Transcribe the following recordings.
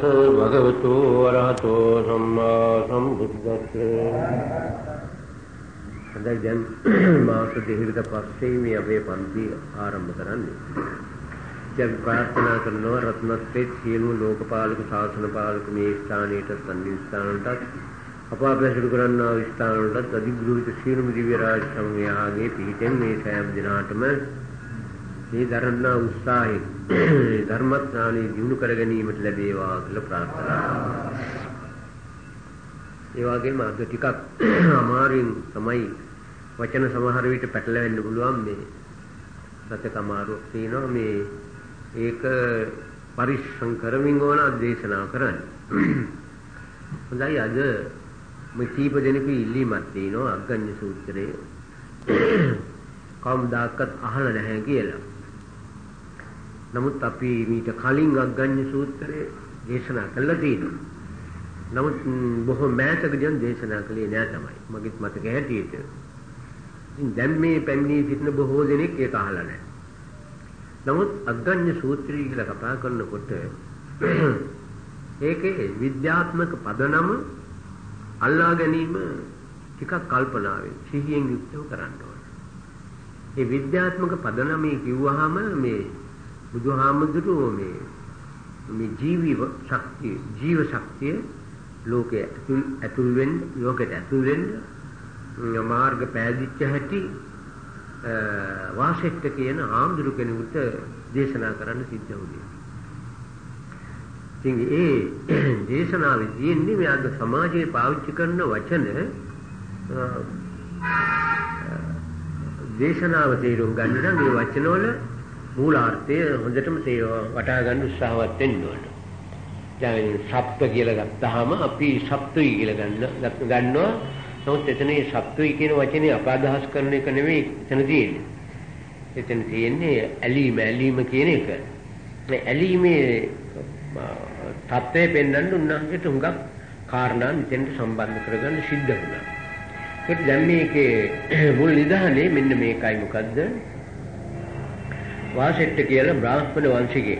භගවතු වරහතෝ සම්මා සම්බුද්දස්සේ හඳයි දැන් මාස දෙකකට පස්සේ මේ අපේ පන්ති ආරම්භ කරන්නේ. දැන් ප්‍රාර්ථනා කරනවා රත්නත්‍රේ සියලු ලෝකපාලක ශාසන පාලක මේ ස්ථානයට සම්නිස්ථානටත් අප අපේ සිදු කරන්නා ස්ථානවලට අධිග්‍රහිත සියලුම දිව්‍ය රාජ සමූහයාගේ පිහිටෙන් මේ සෑම දිනාටම මේ දරන්නා උත්සාහයෙන් ධර්මඥානෙ දිනු කර ගැනීමට ලැබේවා කියලා ප්‍රාර්ථනා ඒ වගේම අද ටිකක් අමාරුවෙන් තමයි වචන සමහර විට පැටලෙන්න පුළුවන් මේ සත්‍යක අමාරුවක් තියෙනවා මේ ඒක පරිස්සම් කරමින් ඕන දේශනා කරන්න. හොඳයි අද මේ කීප දෙනෙකු ඉල්ලීමක් තියෙනවා අග්ගඤ්ඤ සූත්‍රයේ කවුම්දාකත් අහලා නැහැ කියලා. නමුත් අපි මීට කලින් අග්ගඤ්ඤ සූත්‍රය දේශනා කළා තියෙනවා. නමුත් බොහෝ මෑතකදී දේශනා කළේ නෑ තමයි. මගෙත් මතක හැටියට. ඉතින් දැන් මේ පැමිණී සිටින බොහෝ දෙනෙක් ඒක අහලා නෑ. නමුත් අග්ගඤ්ඤ සූත්‍රය කියලා කතා කරනකොට ඒකේ විද්‍යාත්මක පදනම අල්ලා ගැනීම ටිකක් කල්පනාවෙන් සිහියෙන් යුක්තව කරන්න ඕනේ. මේ විද්‍යාත්මක පදනමේ කිව්වහම මේ බුදුහාමුදුරුවෝ මේ මේ ජීවීව ශක්තිය ජීව ශක්තිය ලෝකයේ ඇතුල් ඇතුල් වෙන්න ලෝකයට ඇතුල් වෙන්න මාර්ග පෑදිච්ච හැටි වාසෙට්ට කියන ආම්දුරු කෙනෙකුට දේශනා කරන්න සිද්ධ වුණේ. ඉතින් ඒ දේශනාවේ තියෙන්නේ මේ අද සමාජයේ පාවිච්චි කරන වචන දේශනාව තේරුම් ගන්න නම් මේ වචනවල මූලාර්ථය හොඳටම වටහා ගන්න උත්සාහවත් වෙන්න ඕන. දැන් සප්ත කියලා ගත්තාම අපි සප්තුයි කියලා ගන්න ගන්නවා. නමුත් එතන මේ සප්තුයි කියන වචනේ අපාදහස් කරන එක නෙමෙයි එතන තියෙන්නේ. එතන තියෙන්නේ ඇලීම ඇලීම කියන එක. මේ ඇලීමේ තත්ත්වය පෙන්වන්න උන්වහන්සේට හුඟක් කාරණා මෙතෙන්ට සම්බන්ධ කරගන්න සිද්ධ වුණා. ඒත් දැන් මේකේ මුල් නිදහනේ මෙන්න මේකයි මොකද්ද? වාසෙට්ට කියලා බ්‍රාහ්මණ වංශිකේ.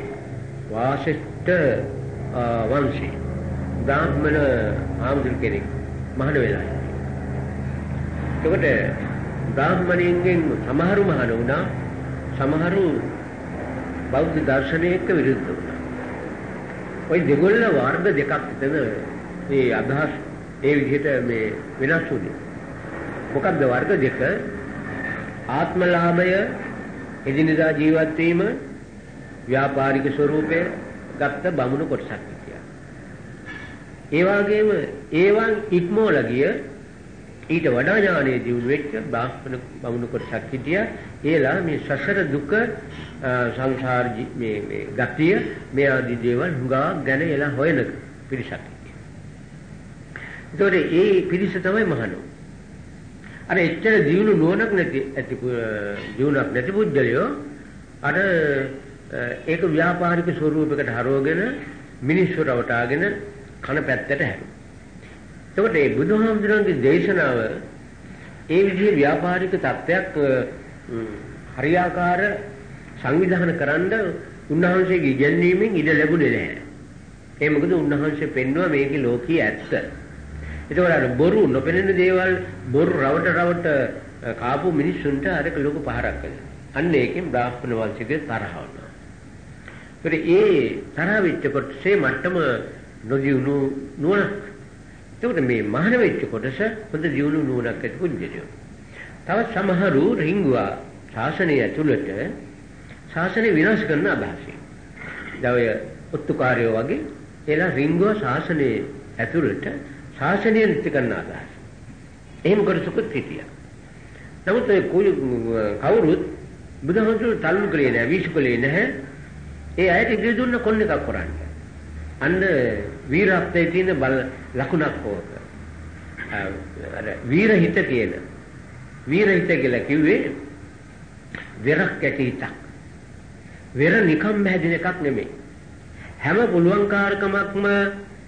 වාසෙට්ට වංශී. බ්‍රාහ්මණ ආමුදුල් කෙනෙක් මහාන වෙලා එතකොට බ්‍රාහ්මණයන්ගෙන් සමහරු මහාන වුණා. සමහරු බෞද්ධ දර්ශනයක විරුද්ධ වුණා. ওই දෙගොල්ල වර්ග දෙකක් එතන මේ අදහස් ඒ විදිහට මේ වෙනස් වුණේ. මොකක්ද වර්ග දෙක? ආත්මලාභය එදිනෙදා ජීවත් වීම ව්‍යාපාරික ස්වરૂපය ගත්ත බමුණු කොටසක් කියලා. ඒ වගේම ඒවන් ඉක්මෝල ගිය ඊට වඩා ඥානයේ දියුණු වෙච්ච බ්‍රාහ්මණ බමුණු කොටසක් හිටියා. ඒලා මේ සසර දුක සංසාර මේ මේ ගතිය මේ ආදී දේවල් හුඟා ගැන එලා හොයන පිරිසක් හිටියා. ඒතකොට ඒ පිරිස තමයි මහණෝ. අර එච්චර දියුණු නුවණක් නැති ඇති දියුණුවක් නැති පුද්ගලයෝ අර ඒක ව්‍යාපාරික ස්වරූපයකට හරවගෙන මිනිස්සු රවටාගෙන කන පැත්තට හැරුණා. එතකොට මේ බුදුහාමුදුරන්ගේ දේශනාව ඒ විදිහේ ව්‍යාපාරික தත්වයක් හරියාකාර සංවිධානය කරන්න උන්වහන්සේගේ ඉගැන්වීමෙන් ඉඩ ලැබුණේ නැහැ. ඒ මොකද උන්වහන්සේ පෙන්වුවා මේකේ ලෝකයේ ඇත්ත. ඒකවල අර බොරු නොපෙනෙන දේවල් බොරු රවට රවට කාපු මිනිස්සුන්ට අරක ලොකු පහරක් කළා. අන්න ඒකෙන් බ්‍රාහ්මණ වංශිකේ තරහ වුණා. ඒ තරහ වෙච්ච කොටසේ මට්ටම නොදියුණු නුවණ. ඒකට මේ මහාන වෙච්ච කොටස හොඳ දියුණු නුවණක් ඇති පුද්ගලයෝ. තව සමහරු රිංගුවා ශාසනය ඇතුළත ශාසනය විනාශ කරන අදහසින්. දවය ඔත්තුකාරයෝ වගේ එලා රිංගුවා ශාසනයේ ඇතුළත ශාසනය නිත්‍ය කරන අදහස. එහෙම කරසුකුත් හිටියා. නමුත් ඒ කුයි කවුරුත් බුදුහාමුදුරු තල්ලු කළේ නැහැ, වීසු කළේ නැහැ. ඒ අයට ඉදිරි දුන්න කොන්න එකක් කරන්නේ. අන්න වීරත්වයේ තියෙන බල ලකුණක් ඕක. අර වීරහිත කියන වීරහිත කියලා කිව්වේ වෙරක් ඇති හිතක්. වෙර නිකම් හැදෙන එකක් නෙමෙයි. හැම පුළුවන්කාරකමක්ම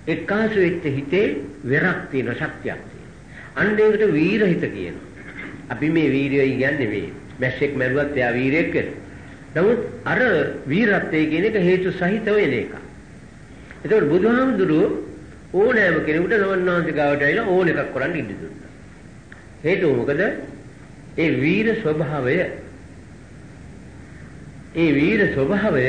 එක්කාසු වෙච්ච හිතේ වෙරක් තියෙන ශක්තියක් තියෙනවා. අන්න ඒකට වීරහිත කියනවා. අපි මේ වීරයයි කියන්නේ මේ මැස්සෙක් මැරුවත් එයා වීරයෙක් කියලා. නමුත් අර වීරත්වයේ කියන එක හේතු සහිත වෙන එකක්. ඒතකොට බුදුහාමුදුරුවෝ ඕනෑම කෙනෙකුට නවන්නාන්ති ගාවට ඇවිල්ලා ඕන එකක් කරන්න ඉඩ දුන්නා. හේතුව මොකද? ඒ වීර ස්වභාවය ඒ වීර ස්වභාවය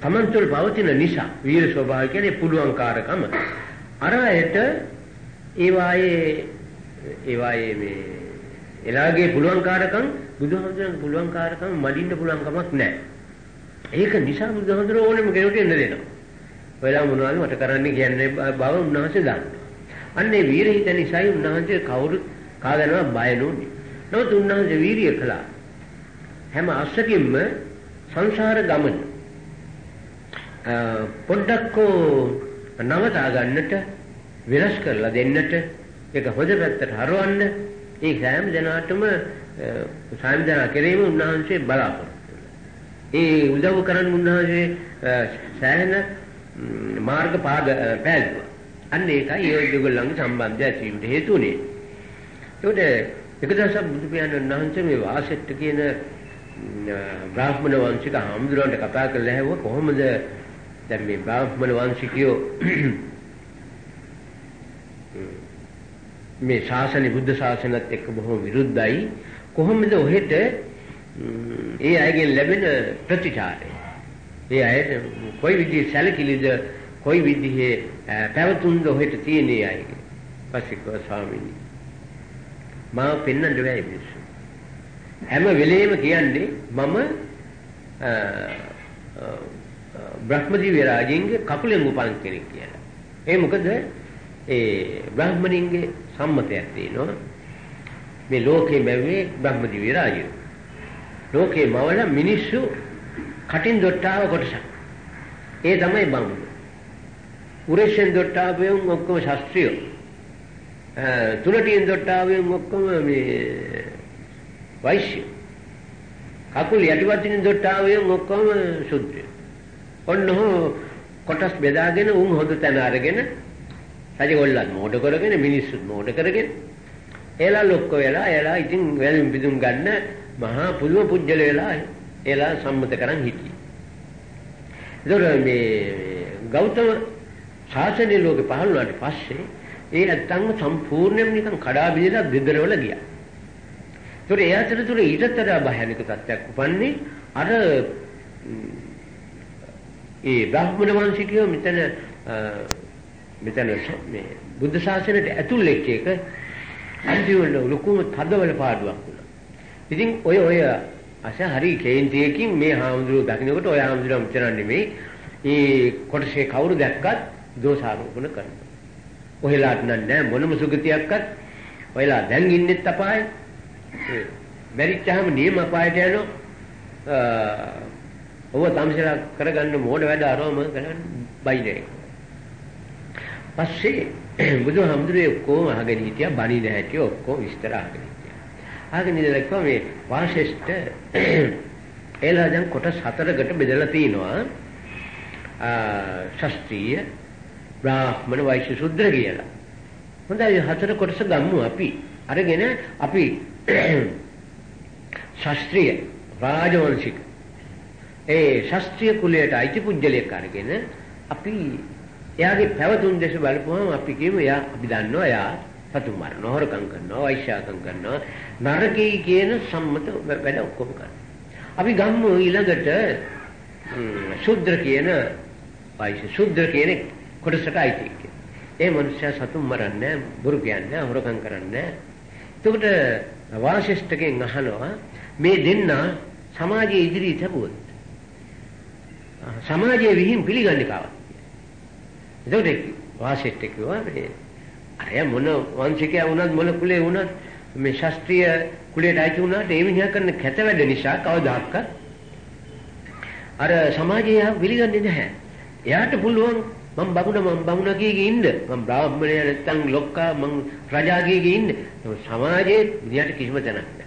තමන් තුළ පවතින නිසා වීර ස්වභාවය කියන්නේ පුළුවන්කාරකම අර ඇයට ඒ වායේ ඒ වායේ මේ එලාගේ පුළුවන්කාරකම් බුදුහාමුදුරන්ගේ පුළුවන්කාරකම් මඩින්න පුළුවන් කමක් නැහැ. ඒක නිසා බුදුහාමුදුර ඕනෙම කෙනෙකුට එන්න දෙනවා. ඔයලා මොනවද මට කරන්න කියන්නේ බව උන්වහන්සේ දන්නවා. අන්නේ වීරහිත නිසායි උන්වහන්සේ කවුරු කාදනවා බය නොනේ. නමුත් උන්වහන්සේ වීරිය කළා. හැම අස්සකින්ම සංසාර ගමන පොඩ්ඩක් නවතා ගන්නට වෙනස් කරලා දෙන්නට ඒක හොඳ පැත්තට හරවන්න ඒ සෑම දෙනාටම සෑම දෙනා කෙරෙහිම උන්වහන්සේ බලාපොරොත්තු ඒ උදව් කරන්න උන්වහන්සේ සෑහෙන මාර්ග පාද පෑදුවා. අන්න ඒකයි ඒ දෙගොල්ලන්ගේ සම්බන්ධය ඇති වීමට හේතු වුණේ. ඒකට එක දවසක් බුදු පියාණන් වහන්සේ මේ වාසෙට්ට කියන බ්‍රාහ්මණ වංශික හාමුදුරන්ට කතා කරලා ඇහුවා කොහොමද දැන් මේ බ්‍රාහ්මණ වංශිකයෝ මේ ශාසනය බුද්ධ ශාසනයත් එක්ක බොහොම විරුද්ධයි. කොහොමද ඔහෙට ඒ අයගෙන් ලැබෙන ප්‍රතිචාරය? ඒ අයට කොයි විදිහේ සැලකිලිද කොයි විදිහේ පැවතුම්ද ඔහෙට තියෙන්නේ අයගේ පස්සේ කෝ ස්වාමීනි මා පෙන්වන්න බෑ මිනිස්සු හැම වෙලේම කියන්නේ මම බ්‍රහ්මදිව්‍ය රාජින්ගේ කකුලෙන් උපන් කෙනෙක් කියලා. ඒ මොකද ඒ බ්‍රාහ්මණින්ගේ සම්මතයක් තියෙනවා. මේ ලෝකේ බැවේ බ්‍රහ්මදිව්‍ය රාජය. ලෝකේ මවල මිනිස්සු කටින් දොට්ටාව කොටසක්. ඒ තමයි බමුණු. උරෙෂෙන් දොට්ටාවෙන් ඔක්කොම ශාස්ත්‍රියෝ. තුලටියෙන් දොට්ටාවෙන් ඔක්කොම මේ වෛශ්‍ය. කකුල් යටිපතින් දොට්ටාවෙන් ඔක්කොම ශුද්ධ. ඔන්න කොටස් බෙදාගෙන උන් හොඳ තැන අරගෙන රජගොල්ලන් මෝඩ කරගෙන මිනිස්සුත් මෝඩ කරගෙන එලා ලොක්ක වෙලා එලා ඉතින් වැලුම් බිදුම් ගන්න මහා පුදුම පුජ්‍යල වෙලා එලා සම්මත කරන් හිටියේ. ඒතකොට මේ ගෞතම ශාසනයේ ලෝකෙ පහළ වුණාට පස්සේ ඒ නැත්තම්ම සම්පූර්ණයෙන්ම නිකන් කඩා බිඳලා දෙදරවල ගියා. ඒතකොට ඒ අතරතුර ඊටතර භයානක තත්ත්වයක් උපන්නේ අර ඒ බ්‍රාහ්මණ වංශිකයෝ මෙතන මෙතන මේ බුද්ධ ශාසනයට ඇතුල් වෙච්ච එක අන්තිමට ලොකුම තදවල පාඩුවක් වුණා. ඉතින් ඔය ඔය අස හරි කේන්තියකින් මේ හාමුදුරුවෝ දකින්නකොට ඔය හාමුදුරුවෝ මෙතන නෙමෙයි ඒ කොටසේ කවුරු දැක්කත් දෝෂාරෝපණ කරනවා. ඔයලාට නෑ මොනම සුගතියක්වත් ඔයලා දැන් ඉන්නෙත් අපායේ. මැරිච්චාම නියම අපායට යනවා. ඔව තමසලා කරගන්න මෝඩ වැඩ අරවම කරන්න බයිනේ. පස්සේ බුදුහාමුදුරේ ඔක්කොම අහගෙන හිටියා බණින හැටි ඔක්කොම විස්තර අහගෙන හිටියා. අහගෙන ඉඳලා කිව්වා මේ වාශිෂ්ඨ එලා දැන් කොටස් හතරකට බෙදලා තිනවා. ශාස්ත්‍රීය බ්‍රාහ්මණ වෛශ්‍ය ශුද්‍ර කියලා. හොඳයි හතර කොටස ගමු අපි. අරගෙන අපි ශාස්ත්‍රීය රාජවංශික ඒ ශාස්ත්‍රීය කුලයට අයිති පුජ්‍යලයක් අරගෙන අපි එයාගේ පැවතුම් දැස බලපුවම අපි කියමු එයා අපි දන්නවා එයා සතුන් මරනවා හොරකම් කරනවා වෛශ්‍යාකම් කරනවා නරකයි කියන සම්මත වැඩ ඔක්කොම කරනවා. අපි ගම්මු ඊළඟට ශුද්‍ර කියන වෛශ්‍ය ශුද්‍ර කියන කොටසට අයිති කියන. ඒ මනුස්සයා සතුන් මරන්නේ බොරු කියන්නේ හොරකම් කරන්නේ. එතකොට වාශිෂ්ඨකෙන් අහනවා මේ දෙන්න සමාජයේ ඉදිරියට තිබුණා සමාජයේ විහිං පිළිගන්නේ කාවත්. එතකොට වාසෙත් කිව්වා මේ අර මොන වංශිකයා වුණත් මොන කුලේ වුණත් මේ ශාස්ත්‍රීය කුලයට අයිති වුණාට ඒ මිනිහා කරන කැත වැඩ නිසා කවදාහක්වත් අර සමාජය පිළිගන්නේ නැහැ. එයාට පුළුවන් මම බමුණ මම බමුණ කීගේ ඉන්න මම බ්‍රාහ්මණය නැත්තම් ලොක්කා මම රජා කීගේ ඉන්න සමාජයේ විදියට කිසිම තැනක් නැහැ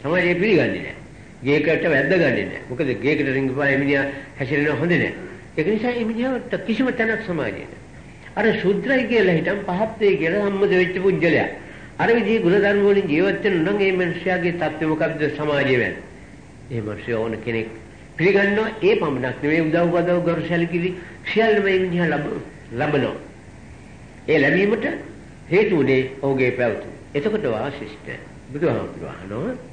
සමාජය පිළිගන්නේ නැහැ ගේකට වැද්ද ගන්නේ නැහැ. මොකද ගේකට රිංගපුවා එමිනියා හැසිරෙන හොඳ නැහැ. ඒක නිසා එමිනියාට කිසිම තැනක් සමාජයේ නැහැ. අර ශුද්‍රයි කියලා හිටන් පහත් වේ කියලා සම්මත වෙච්ච පුජ්‍යලයා. අර විදිහේ ගුණධර්ම වලින් ජීවත් වෙන නම් ඒ මනුස්සයාගේ தත්ත්වය මොකද්ද සමාජයේ වෙන්නේ ඒ මනුස්සය ඕන කෙනෙක් පිළිගන්නවා. ඒ පමණක් නෙවෙයි උදව් උදව් ගරු සැලකිලි. සියල්ලම ඒ විදිහ ලබනවා. ඒ ලැබීමට හේතු උනේ ඔහුගේ පැවතුම. එතකොට වාසිෂ්ඨ බුදුහාමුදුරුවෝ අහනවා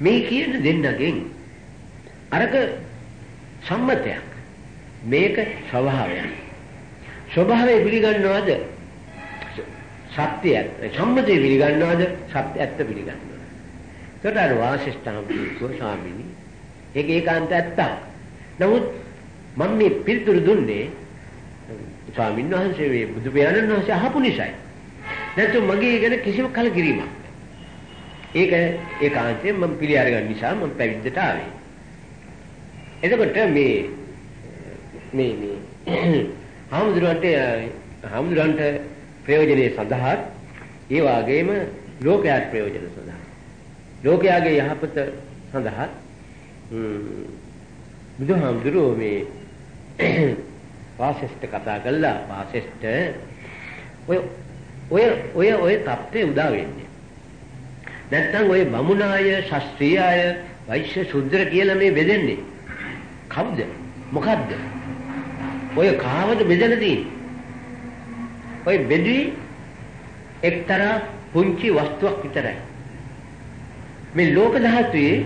මේ කියන දෙන්නගෙන් අරක සම්මතයක් මේක ස්වභාවයක්. ස්වභාවය පිළිගන්නවද? සත්‍යයක්. සම්මතය පිළිගන්නවද? සත්‍ය ඇත්ත පිළිගන්නවද? ඒකට අර වාසිෂ්ඨහම් කිව්ව ස්වාමීනි ඒක ඒකාන්ත ඇත්තක්. නමුත් මම මේ පිළිතුරු දුන්නේ ස්වාමීන් වහන්සේ මේ බුදු පියාණන් වහන්සේ අහපු නිසායි. නැත්නම් මගේ ගැන කිසිම කලකිරීමක් ඒක ඒකාන්තයෙන් මම පිළි අරගන්න නිසා මම පැවිද්දට ආවේ. එතකොට මේ මේ මේ හාමුදුරන්ට හාමුදුරන්ට ප්‍රයෝජනෙ සඳහා ඒ වගේම ලෝකයාට ප්‍රයෝජන සඳහා. ලෝකයාගේ යහපත සඳහා බුදුහාමුදුරුවෝ මේ වාසෙස්ට කතා කළා. වාසෙස්ට ඔය ඔය ඔය ඔය தත්ත්වේ උදා වෙන්නේ. නැත්තම් ඔය බමුණාය ශාස්ත්‍රීයය වෛශ්‍ය ශුද්‍ර කියලා මේ බෙදෙන්නේ. කවුද? මොකද්ද? ඔය කාවද බෙදලා තියෙන්නේ? ඔය බෙදී එක්තරා පුංචි වස්තුවක් විතරයි. මේ ලෝක ධාතුවේ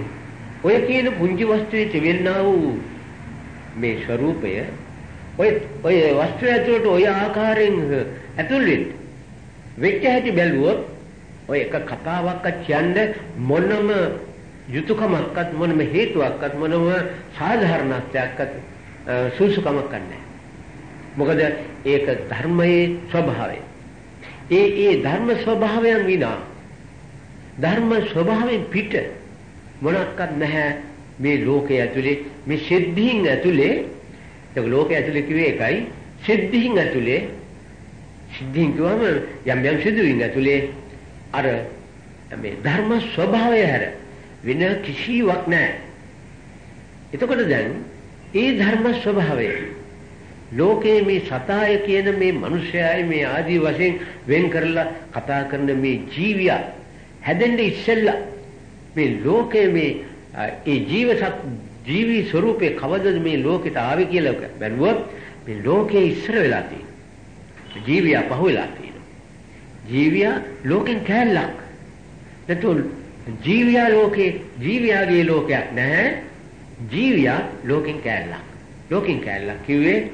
ඔය කියන පුංචි වස්තුවේ තිබෙනා වූ මේ ස්වરૂපය ඔය ඔය වස්තුව ඇතුළට ඔය ආකාරයෙන් ඇතුල් වෙන්න. වෙච්ච හැටි බැලුවොත් ඔය එක කතාවක් කියන්න මොනම යුතුයකමක්වත් මොනම හේතුවක්වත් මොනම සාධාරණත්වයක්වත් සුසුකමක් නැහැ. මොකද ඒක ධර්මයේ ස්වභාවය. ඒ ඒ ධර්ම ස්වභාවයන් විනා ධර්ම ස්වභාවයෙන් පිට මොනක්වත් නැහැ මේ ලෝකයේ ඇතුලේ මේ සිද්ධීන් ඇතුලේ ඒක ලෝකයේ ඇතුලේ කිව්වේ එකයි සිද්ධීන් ඇතුලේ සිද්ධීන් කියවම යම් යම් සිදුවීම් ඇතුලේ අර මේ ධර්ම ස්වභාවය හැර වෙන කිසිවක් නැහැ එතකොට දැන් ඒ ධර්ම ස්වභාවය ලෝකයේ මේ සතාය කියන මේ මිනිස්යායි මේ ආදී වශයෙන් වෙන් කරලා කතා කරන මේ ජීවියා හැදෙන්න ඉස්සෙල්ලා මේ ලෝකයේ මේ ඒ ජීවසත් ජීවි ස්වરૂපේ කවදද මේ ලෝකෙට ආවේ කියලා බැලුවොත් මේ ලෝකේ ඉස්සර වෙලා තියෙනවා. ජීවියා පහුවෙලා තියෙනවා. ජීවියා ලෝකෙන් කැලලක්. නැතුව ජීවියා ලෝකේ ජීවියාගේ ලෝකයක් නැහැ. ජීවියා ලෝකෙන් කැලලක්. ලෝකෙන් කැලලක් කිව්වේ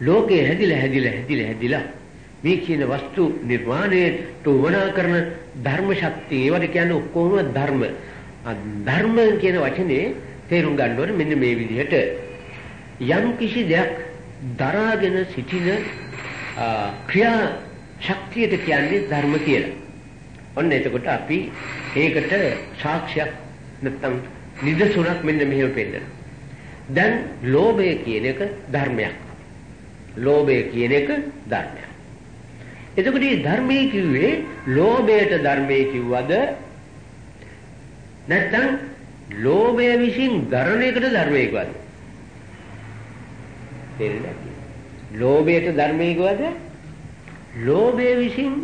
ලෝකේ හැදිලා හැදිලා හැදිලා හැදිලා මේ කියන වස්තු නිර්මාණයට උවමනා කරන ධර්ම ශක්තිය ඒවට කියන්නේ ඔක්කොම ධර්ම. ධර්ම කියන වචනේ තේරුම් ගන්න ඕනේ මෙන්න මේ විදිහට යම් කිසි දෙයක් දරාගෙන සිටින ක්‍රියා ශක්තියට කියන්නේ ධර්ම කියලා. ඔන්න එතකොට අපි ඒකට සාක්ෂියක් නැත්තම් නිදසුනක් මෙන්න මෙහෙම පෙන්නනවා. දැන් ලෝභය කියන එක ධර්මයක්. ලෝභය කියන එක ධර්මයක්. එතකොට මේ ධර්මයේ කිව්වේ ලෝභයට ධර්මයේ කිව්වද නැත්නම් ලෝභය විසින් දරණ එකට ධර්මයේ කිව්වද තේරෙන්නේ ලෝභයට ධර්මයේ කිව්වද ලෝභය විසින්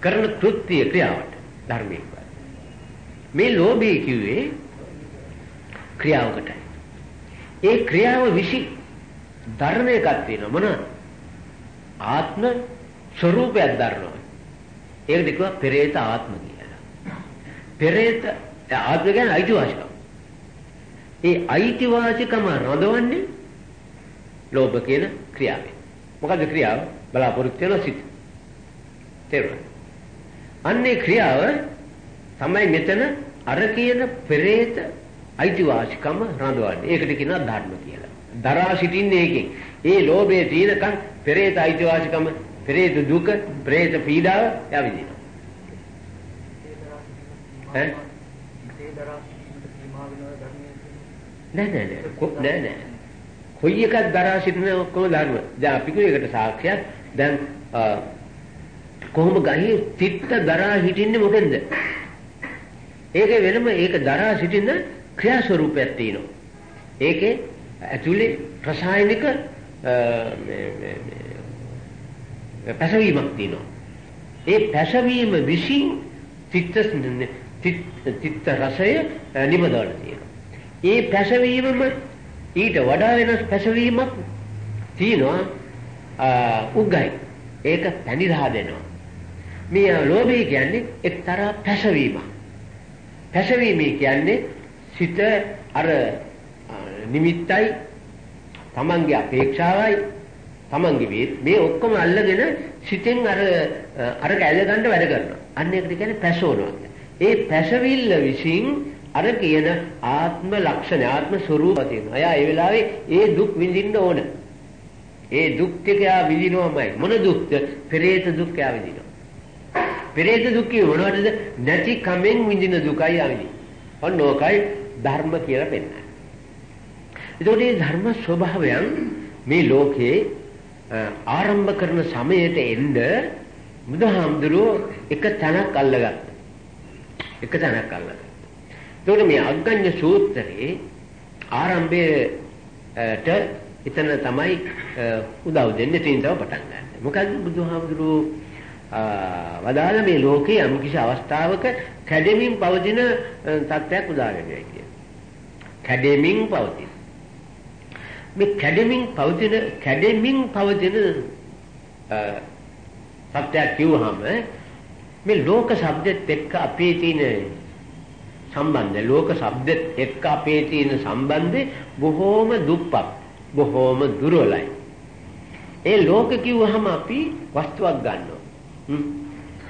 කරන කෘත්‍ය ක්‍රියාවට ධර්මයේ කිව්වද මේ ලෝභය කිව්වේ ක්‍රියාවකටයි ඒ ක්‍රියාව විසින් ධර්ම එකක් තියෙනවා මොන ආත්ම ස්වરૂපයක් දරනවා. ඒකට කිව්වා පෙරේත ආත්ම කියලා. පෙරේත ආත්ම කියන්නේ අයිතිවාසිකම්. ඒ අයිතිවාසිකම රඳවන්නේ ලෝභ කියන ක්‍රියාවෙන්. මොකද ක්‍රියාව බලාපොරොත්තු වෙන සිත්. තේරුණා? අන්නේ ක්‍රියාව තමයි මෙතන අර කියන පෙරේත අයිතිවාසිකම රඳවන්නේ. ඒකට කියනවා ධර්ම කියලා. දරා සිටින්නේ ඒකෙන්. ඒ ලෝභයේ තීනකම් පෙරේත අයිතිවාසිකම පෙරේත දුක, പ്രേත පීඩාව එයා විඳිනවා. ඈ? නෑ නෑ නෑ කො- නෑ නෑ. කොයි එකක් දරා සිටින ඔක්කොම ධර්ම. දැන් අපි කියේකට සාක්ෂියක් දැන් අ, කොහොම ගහේ තිත්ත දරා හිටින්නේ මොකෙන්ද? ඒකේ වෙනම ඒක දරා සිටින ක්‍රියා ස්වරූපයක් තියෙනවා. ඒකේ ඇතුලේ රසායනික අ, මේ මේ මේ පැසවීමක් තියෙනවා. ඒ පැසවීම විසින් චිත්ත චිත්ත රසය නිබදවල තියෙනවා. ඒ පැසවීමම ඊට වඩා වෙනස් පැසවීමක් තියෙනවා උග්ගයි. ඒක පැණි රහ දෙනවා. මේ ලෝභය කියන්නේ එක්තරා පැසවීමක්. පැසවීම කියන්නේ සිත අර නිමිත්තයි තමන්ගේ අපේක්ෂාවයි තමන්ගේ වේ මේ ඔක්කොම අල්ලගෙන සිතෙන් අර අර කැල ගන්න වැඩ කරනවා. අන්න ඒකට කියන්නේ පැසවනවා. ඒ පැසවිල්ල විසින් අර කියන ආත්ම ලක්ෂණ ආත්ම ස්වરૂපය තියෙනවා. එයා ඒ වෙලාවේ ඒ දුක් විඳින්න ඕන. ඒ දුක් ටික එයා විඳිනවමයි. මොන දුක්ද? පෙරේත දුක් එයා විඳිනවා. පෙරේත දුක් මොනවටද? නැති කමෙන් විඳින දුකයි ආවිදි. ඔන්න ඕකයි ධර්ම කියලා පෙන්නන්නේ. එතකොට මේ ධර්ම ස්වභාවයන් මේ ලෝකේ ආරම්භ කරන සමයට එන්න බුදුහාමුදුරුවෝ එක තැනක් අල්ලගත්තා. එක තැනක් අල්ලගත්තා. එතකොට මේ අග්ගඤ්ඤ සූත්‍රයේ ආරම්භයට එතන තමයි උදව් දෙන්නේ තින්දව පටන් ගන්න. මොකද බුදුහාමුදුරුවෝ වදාළ මේ ලෝකයේ යම්කිසි අවස්ථාවක කැඩෙමින් පවතින තත්ත්වයක් උදා වෙනවා කියන්නේ. කැඩෙමින් පවතින. මේ කැඩෙමින් පවතින කැඩෙමින් පවතින තත්ත්වයක් කියුවහම මේ ලෝක શબ્දෙත් එක්ක අපේ තියෙන සම්බන්ධය ලෝක શબ્දෙත් එක්ක අපේ තියෙන සම්බන්ධය බොහෝම දුප්පත් බොහෝම දුර්වලයි. ඒ ලෝක කිව්වහම අපි වස්තුවක් ගන්නවා.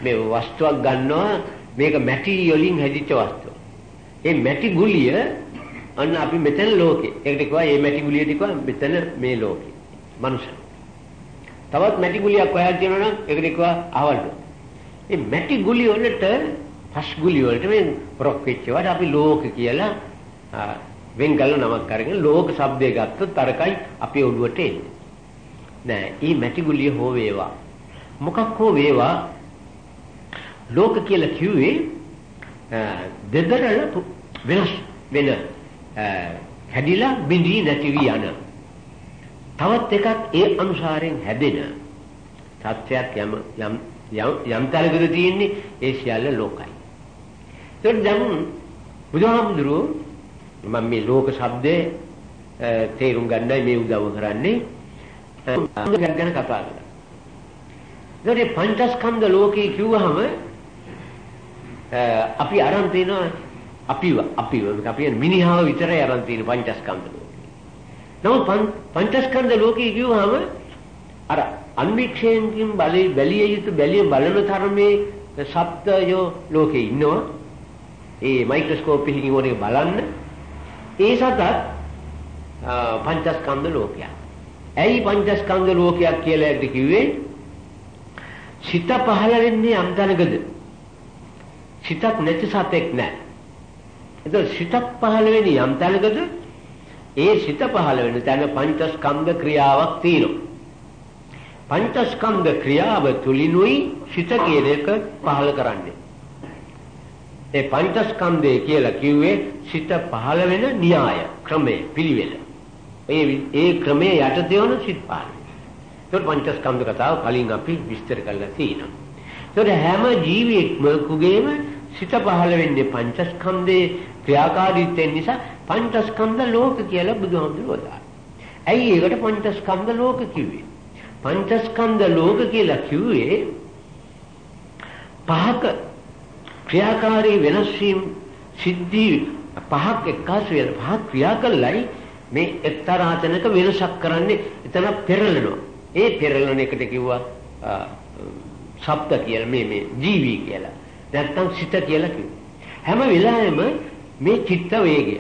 මේ වස්තුවක් ගන්නවා මේක මැටි වලින් හැදිච්ච වස්තුවක්. ඒ මැටි ගුලිය අන්න අපි මෙතන ලෝකේ. ඒකට කිව්වා මේ මැටි ගුලියට කිව්වා මෙතන මේ ලෝකේ. මනුෂ්‍ය. තවත් මැටි ගුලියක් හොයලා තියෙනවා නම් ඒකට කිව්වා අහවල්. මේ මැටි ගුලිය වලට පස් ගුලිය වලට මේ පොරොක් වෙච්ච ඒවාට අපි ලෝක කියලා වෙන් කළ නමක් අරගෙන ලෝක શબ્දය ගත්තොත් අරකයි අපේ ඔළුවට එන්නේ. නෑ, ඊ මැටි ගුලිය හෝ වේවා. මොකක් හෝ වේවා ලෝක කියලා කිව්වේ දෙදරල වෙනස් වෙන හැදිලා බිඳී නැති වී යන තවත් එකක් ඒ අනුසාරයෙන් හැදෙන සත්‍යයක් යම් යම් යම් තරගද තියෙන්නේ ඒ සියල්ල ලෝකයි. ඒත් දැන් බුදුහාමුදුරුවෝ මම මේ ලෝක શબ્දේ තේරුම් ගන්නයි මේ උදව් කරන්නේ ගැන කතා කරලා. ඒකේ පංචස්කන්ධ ලෝකේ කිව්වහම අපි අරන් තිනවා අපිව අපිව අපි මිනිහාව විතරයි අරන් තියෙන පංචස්කන්ධ ලෝකේ. නමුත් පංචස්කන්ධ ලෝකේ කිව්වහම අර අන්වික්ෂයෙන් බලේ බැලිය යුතු බැලිය බලන තරමේ සත්‍යයෝ ලෝකේ ඉන්නවා. ඒ මයික්‍රොස්කෝප් එකකින් ඕනේ බලන්න. ඒ සතත් පංචස්කන්ධ ලෝකයක්. ඇයි පංචස්කන්ධ ලෝකයක් කියලා කිව්වේ? සිත පහළ වෙන්නේ යම් තැනකද? සිතක් නැති සතෙක් නැහැ. එතකොට සිතක් පහළ වෙන්නේ යම් තැනකද? ඒ සිත පහළ වෙන තැන පංචස්කන්ධ ක්‍රියාවක් තියෙනවා. පංචස්කන්ධ ක්‍රියාව තුලිනුයි සිත කියන එක පහළ කරන්නේ. ඒ පංචස්කන්ධය කියලා කිව්වේ සිත පහළ වෙන න්‍යාය ක්‍රමය පිළිවෙල. ඒ ඒ ක්‍රමයේ යටතේ වන සිත් පහළ. ඒක පංචස්කන්ධ කතාව කලින් අපි විස්තර කරලා තියෙනවා. ඒකට හැම ජීවියෙක්ම කුගේම සිත පහළ වෙන්නේ පංචස්කන්ධේ ක්‍රියාකාරීත්වයෙන් නිසා පංචස්කන්ධ ලෝක කියලා බුදුහාමුදුරුවෝ දානවා. ඇයි ඒකට පංචස්කන්ධ ලෝක කිව්වේ? පංචස්කන්ධ ලෝක කියලා කිව්වේ පහක ක්‍රියාකාරී වෙනස් වීම සිද්ධි පහක් එක්කාසු වෙන පහක් ක්‍රියා කළයි මේ එක්තරා තැනක වෙනසක් කරන්නේ එතන පෙරලනවා. ඒ පෙරලන එකට කිව්වා ශබ්ද කියලා මේ මේ ජීවි කියලා. නැත්තම් සිත කියලා කිව්වා. හැම වෙලාවෙම මේ චිත්ත වේගය.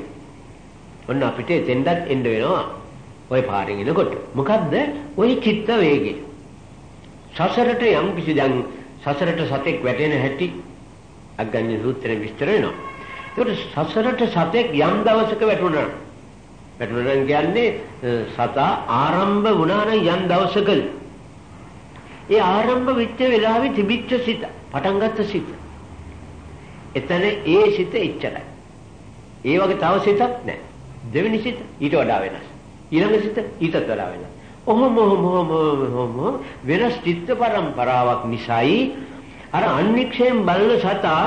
ඔන්න අපිට එතෙන්දත් එන්න වෙනවා. ওই පාරෙන් එනකොට. මොකද්ද? ওই චිත්ත වේගය. සසරට යම් කිසි දැන් සසරට සතෙක් වැටෙන හැටි අග්ගඤ්ඤ සූත්‍රයේ විස්තර වෙනවා. ඒකට සසරට සතෙක් යම් දවසක වැටුණා. වැටුණා කියන්නේ සතා ආරම්භ වුණා නම් යම් දවසක ඒ ආරම්භ වෙච්ච වෙලාවේ තිබිච්ච සිත, පටන් ගත්ත සිත. එතන ඒ සිත එච්චරයි. ඒ වගේ තව සිතක් නැහැ. දෙවෙනි සිත ඊට වඩා වෙනස්. ඊළඟ සිත ඊටත් වඩා වෙනස්. ඔහොම ඔහොම ඔහොම වෙනස් චිත්ත පරම්පරාවක් නිසායි අර අන්නික්ෂයෙන් බලන සතා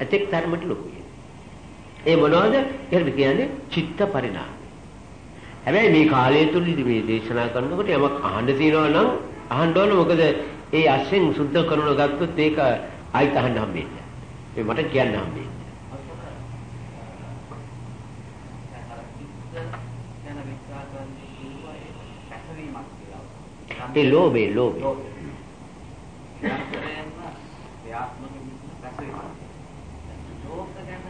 ඇතෙක් ධර්මයට ලොකුයි. ඒ මොනවද? ඒකට කියන්නේ චිත්ත පරිණාම. හැබැයි මේ කාලය තුලදී මේ දේශනා කරනකොට යමක් අහන්න තියෙනවා නම් අහන්න ඕන මොකද ඒ අස්සෙන් සුද්ධ කරන ගත්තොත් ඒක ආයිත් අහන්න හම්බෙන්නේ. මේ මට කියන්න හම්බෙන්නේ. ඒ ලෝභේ ලෝභේ. ක්‍රියාත්මක වෙන පැසවීම. ලෝක ගැන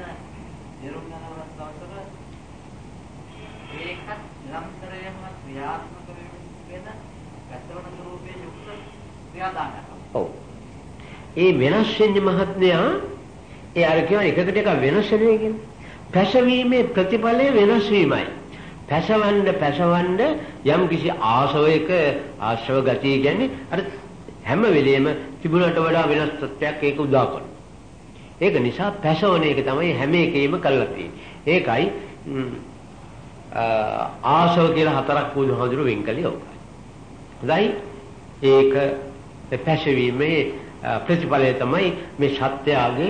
දිරුම් යනවස් දවසක ඒකත් නිරන්තරයෙන්ම ක්‍රියාත්මක වෙන පැසවන ස්වරූපයේ යුක්ත ක්‍රියාදාමයක්. ඔව්. ඒ වෙනස් වෙන්නේ මහත්මයා ඒ අර කියන එකකට එක වෙනස් වෙන්නේ කියන්නේ. පැසවීමේ ප්‍රතිඵලය වෙනස් වීමයි. පැසවන්න පැසවන්න යම් කිසි ආශවයක ආශ්‍රව ගතිය කියන්නේ අර හැම වෙලෙම තිබුණට වඩා වෙනස් තත්ත්වයක් ඒක උදා කරනවා. ඒක නිසා පැසවන එක තමයි හැම එකෙම කරලා තියෙන්නේ. ඒකයි ආශව කියලා හතරක් බුදුහාමුදුරු වෙන් කළේ ඕකයි. හොඳයි. ඒක පැසවීමේ ප්‍රතිඵලය තමයි මේ සත්‍යයේ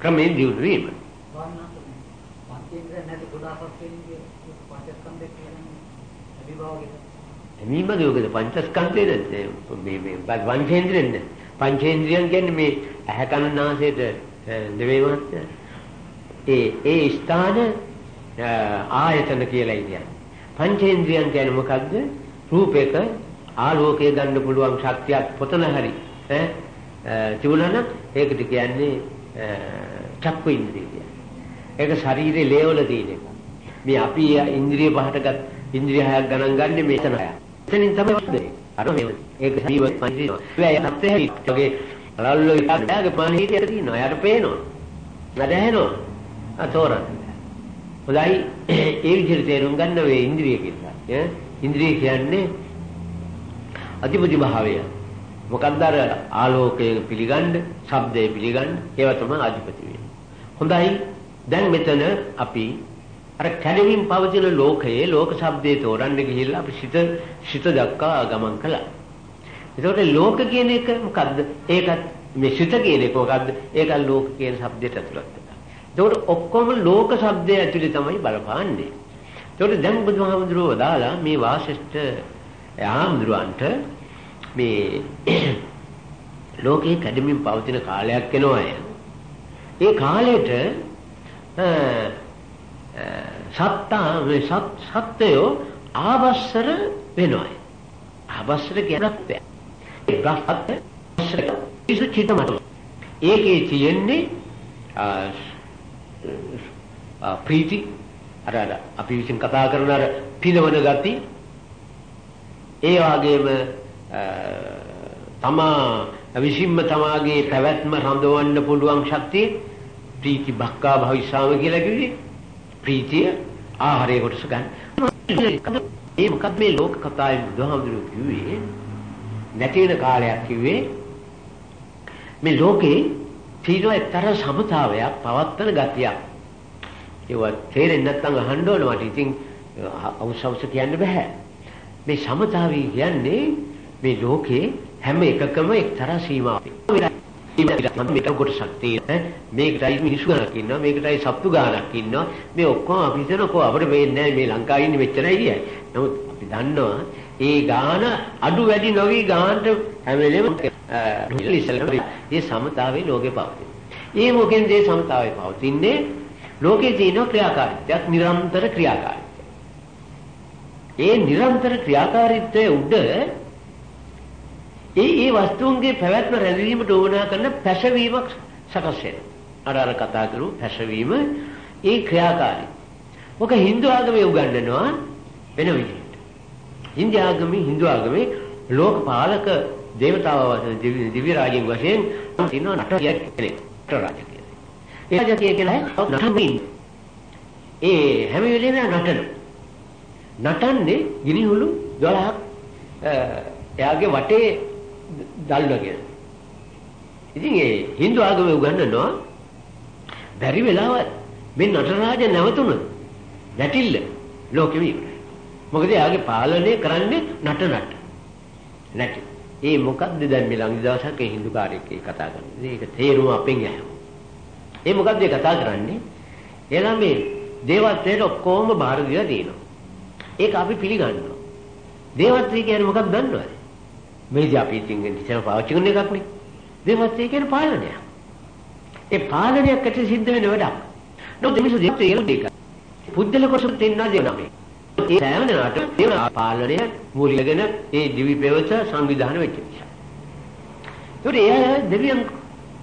ක්‍රමයෙන් දියුණු වීම. පංචේන්ද්‍රය නැති ගොඩාක් වෙන්නේ පංචස්කන්ධය කියන්නේ අභිභාවයක මේමගේ යෝගද පංචස්කන්ධේ නැත්නම් මේ මේ පංචේන්ද්‍රියෙන් නේ. පංචේන්ද්‍රියන් කියන්නේ මේ ඇහැ කන නාසයට නෙවෙයි මහත්තයා. ඒ ඒ ස්ථාන ආයතන කියලා කියන්නේ. පංචේන්ද්‍රියන් කියන්නේ මොකද්ද? රූපයක ආලෝකය ගන්න පුළුවන් ශක්තියක් පොතන හරි ඈ තිබුණා නම් ඒකට කියන්නේ චක්කු ඉන්ද්‍රිය කියන්නේ. ඒක ශරීරේ ලේවල තියෙන එක. මේ අපි ඉන්ද්‍රිය පහටගත් ඉන්ද්‍රිය හයක් ගණන් ගන්න මේතන හයක්. එතනින් තමයි වස්දේ. අර මේ ඒක ජීව පංචේ. ඒ අත්‍යහි වගේ රල්ලෝ ඉස්සරහගේ පණිහිටියට තියෙනවා. යාට පේනවා. නැදහැනවා. අතෝරන්න. හොඳයි ඒ විදිහට තේරුම් ගන්න වේ ඉන්ද්‍රිය කියලා. ඈ ඉන්ද්‍රිය කියන්නේ අධිපති භාවය. මොකක්ද අර ආලෝකය පිළිගන්න, ශබ්දය පිළිගන්න, ඒවා තමයි අධිපති වෙන්නේ. හොඳයි. දැන් මෙතන අපි අර කැළමින් පවතින ලෝකයේ ලෝක ශබ්දයේ තෝරන්න ගිහිල්ලා අපි සිත සිත දක්වා ගමන් කළා. එතකොට ලෝක කියන එක මොකද්ද? ඒකත් මේ සිත කියන එක මොකද්ද? ඒක ලෝක කියන શબ્දයට ඇතුළත් වෙනවා. එතකොට ඔක්කොම ලෝක શબ્දයේ ඇතුලේ තමයි බලපාන්නේ. එතකොට දැන් බුදුහාමුදුරුවෝ දාලා මේ වාසිෂ්ඨ ආම්දුරන්ට මේ ලෝකේ කැඩෙමින් පවතින කාලයක් එනවා ඒ කාලෙට සත්තා මේ සත්‍යය ආවස්සර වෙනවා. ආවස්සර කියන්නේ ඒ බ්‍රහත් ඉසුචිතමත. ඒකේ තියෙන්නේ ප්‍රීති? අර අර අපි විසින් කතා කරන අර පිනවන ගති. ඒ වගේම තමා විසින්ම තමාගේ පැවැත්ම රඳවන්න පුළුවන් ශක්තිය ප්‍රීති බක්කා භවිස්සාම කියලා කිව්වේ. ප්‍රීතිය ආහාරයේ කොටස ගන්න. ඒ මොකක්ද මේ ලෝක කතාවේ බුදුහාමුදුරුවෝ කිව්වේ? නැති වෙන කාලයක් කිව්වේ. මේ ලෝකේ තියෙන එක්තරා සමතාවයක් පවත්තන ගතියක්. ඒවා තේරෙන්නේ නැත්නම් අහන්න ඕන මට. ඉතින් අවශ්‍යවස කියන්න බෑ. මේ සමතාවය කියන්නේ මේ ලෝකේ හැම එකකම එක්තරා සීමාවක්. මේකට කොටසක් තියෙනවා මේකටයි මිනිස්සු ගණක් ඉන්නවා මේකටයි සත්තු ගණක් ඉන්නවා මේ ඔක්කොම අපි හිතනකෝ අපිට වෙන්නේ නැහැ මේ ලංකාවේ ඉන්නේ මෙච්චරයි කියයි නමුත් අපි දන්නවා ඒ ගාන අඩු වැඩි නොවි ගානට හැම වෙලේම මේ සමතාවේ ලෝකේ පවතින. ඒ මොකෙන්ද මේ සමතාවේ පවතින්නේ? ලෝකේ තියෙන ක්‍රියාකාරීත්වයක් නිරන්තර ක්‍රියාකාරීත්වය. ඒ නිරන්තර ක්‍රියාකාරීත්වයේ උඩ ඒ ඒ වස්තුන්ගේ පැවැත්ම රැඳවීමට උවමනා කරන පැසවීමක් සකස් වෙනවා. අර අර කතා කරු පැසවීම ඒ ක්‍රියාකාරී. ඔක Hindu ආගමේ උගන්වනවා වෙන විදිහට. Hindu ආගමේ Hindu ආගමේ ලෝකපාලක දේවතාව වශයෙන් දිව්‍ය- දිව්‍ය රාජ්‍යයෙන් වශයෙන් තියෙනවා නට කෙනෙක් නට රාජ කියලා. ඒ රාජකීය කියලා නටමින් ඒ හැම වෙලේම නටන. නටන්නේ ගිනිහුළු 12ක් අ, එයාගේ වටේ දල්වගෙන. ඉතින් ඒ Hindu ආගමේ උගන්වනවා බැරි වෙලාවත් මේ නටරාජ නැවතුණොත් නැටිල්ල ලෝකෙම ඉවරයි. මොකද එයාගේ පාලනය කරන්නේ නට නට. නැටි. ඒ මොකක්ද දැන් මේ ළඟ දවසක් ඒ Hindu කාර්යයක් ඒ කතා කරන්නේ. ඒක තේරුම අපෙන් ඇහුවා. ඒ මොකක්ද ඒ කතා කරන්නේ? එලා මේ දේවත්වයට ඔක්කොම බාර දීලා තියෙනවා. ඒක අපි පිළිගන්නවා. දේවත්වය කියන්නේ මොකක්ද දන්නවද? මේදී අපි ඉතින් ඉතින් පාවිච්චි කරන එකක් නේ. දේවත්වය කියන්නේ පාලනයක්. ඒ පාලනයක් ඇති සිද්ධ වෙන වැඩක්. නමුත් මිනිස්සු දේවත්වය කියලා දෙක. පුද්ගල කොටස දෙන්නා දෙනමේ. ඒ සෑම දෙනාට දේව පාලනය මූලිකගෙන ඒ දිවි පෙවත සංවිධානය වෙච්ච නිසා. ඒකට එයා දෙවියන්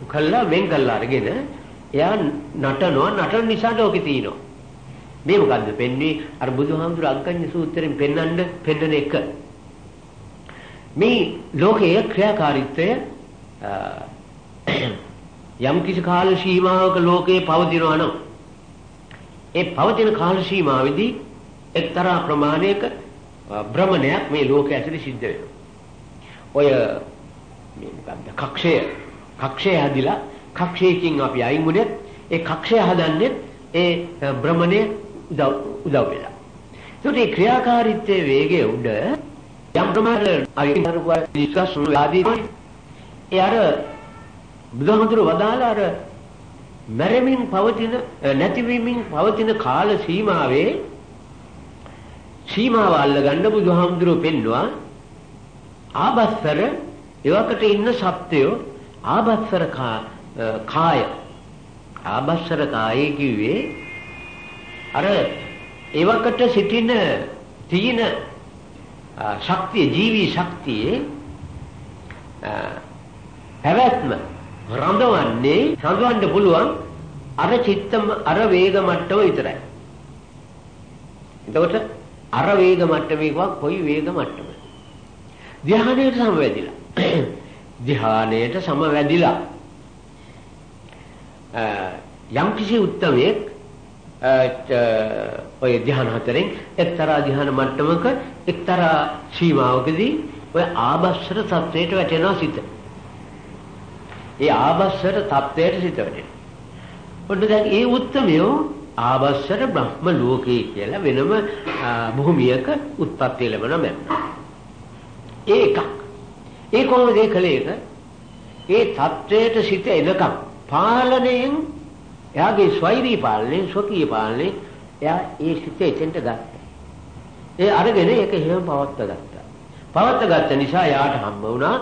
කළා වෙන් කළා අරගෙන එයා නටනවා නටන නිසා ලෝකේ තියෙනවා. මේ මොකද්ද පෙන්වන්නේ අර බුදුහාමුදුර අග්ගඤ්ඤ සූත්‍රයෙන් පෙන්වන්න පෙන්වන එක. මේ ලෝකයේ ක්‍රියාකාරීත්වය යම් කිසි කාල සීමාවක ලෝකේ පවතිනවා නම් ඒ පවතින කාල සීමාවෙදී එක්තරා ප්‍රමාණයක භ්‍රමණයක් මේ ලෝකයේ ඇතුලේ සිද්ධ වෙනවා. ඔය මේ මොකක්ද කක්ෂය කක්ෂය හදිලා කක්ෂයකින් අපි අයින් වුණෙත් ඒ කක්ෂය හදන්නේ ඒ භ්‍රමණය උදව් උදව් වෙලා. ඒකට මේ ක්‍රියාකාරීත්වයේ වේගය උඩ යම් ප්‍රමාණයකට අයින් කරපුවා ඩිස්කස් ආදී ඒ අර බුදුහාමුදුරුවෝ වදාලා අර මැරෙමින් පවතින නැතිවීමින් පවතින කාල සීමාවේ සීමාව අල්ලගන්න බුදුහාමුදුරුවෝ පෙන්නවා ආබස්සර එවකට ඉන්න සත්‍යය ආබස්සර කාය ආබස්සර කායේ කිව්වේ අර එවකට සිටින තීන ශක්තිය ජීවි ශක්තියේ පැවැත්ම රඳවන්නේ රඳවන්න පුළුවන් අර චිත්තම අර වේග මට්ටම විතරයි. එතකොට අර වේග මට්ටමේකවා කොයි වේග මට්ටමද? ධ්‍යානයට සමවැදිලා. ධ්‍යානයට සමවැදිලා. යම් කිසි උත්තරයක් ඔය ධ්‍යාන හතරෙන් එක්තරා ධ්‍යාන මට්ටමක එක්තරා සීමාවකදී ඔය ආබස්සර තත්වයට වැටෙනවා සිත. ඒ ආබස්සර තත්වයට සිත වැටෙනවා. ඔන්න දැන් ඒ උත්තරමියෝ ආවස්සර බ්‍රහ්ම ලෝකයේ කියලා වෙනම භූමියක උත්පත්ති ලැබෙන මැන්න. ඒකක්. ඒ කොහොමද ඒ කලේක? ඒ தත්වයට සිට එනකම් පාලනයෙන් එයාගේ ස්වෛරී පාලනයෙන් සොකී පාලනයෙන් එයා ඒ සිට එතෙන්ට ගත්තා. ඒ අරගෙන ඒක හේම පවත්ත ගත්තා. පවත්ත ගත්ත නිසා යාට හම්බ වුණා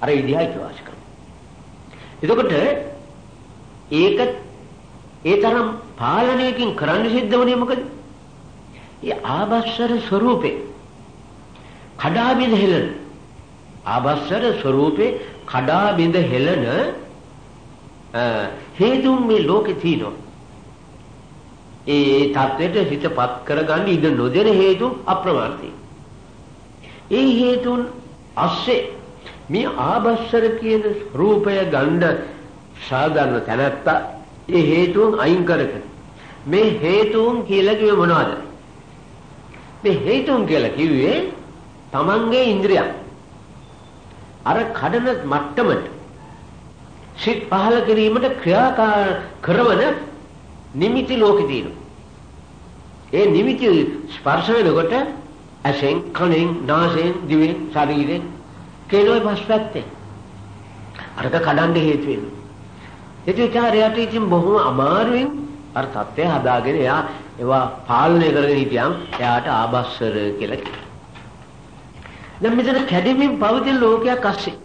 අර ඉදිහා විශ්වාස කරනවා. එතකොට ඒක ඒ තරම් පාලනයකින් කරන්න සිද්ධ වුණේ මොකද? ඒ ආභස්සර ස්වરૂපේ කඩා බිඳ හෙළන ආභස්සර ස්වરૂපේ කඩා බිඳ හෙළන හේතුන් මේ ලෝකේ තියෙනවා. ඒ தත්වෙට හිතපත් කරගන්න ඉඩ නොදෙන හේතු අප්‍රමාර්ථයි. ඒ හේතුන් අස්සේ මේ ආභස්සර කියන රූපය ගණ්ඩ සාධාරණ තැනත්තා ඒ හේතුන් අයින් කරගෙන මේ හේතුන් කියලා කිව්වේ මොනවද? මේ හේතුන් කියලා කිව්වේ තමන්ගේ ඉන්ද්‍රියන් අර කඩන මට්ටමට සිත් පහල කිරීමට ක්‍රියාකාර කරන නිමිති ලෝකේ තියෙනවා. ඒ නිමිති ස්පර්ශ වෙනකොට ඇසෙන්, කනෙන්, නාසයෙන්, දිවෙන්, ශරීරයෙන් කෙලොයි පස්පැත්තේ. අරක කඩන්න හේතු වෙනවා. ඒ විචාරයට ඉතින් බොහොම අමාරුවෙන් අර தත්ත්වය හදාගෙන එයා ඒවා පාලනය කරගෙන හිටියම් එයාට ආබස්සර කියලා කියනවා. දැන් මෙතන කැඩෙමින් පවතින ලෝකයක් අස්සේ.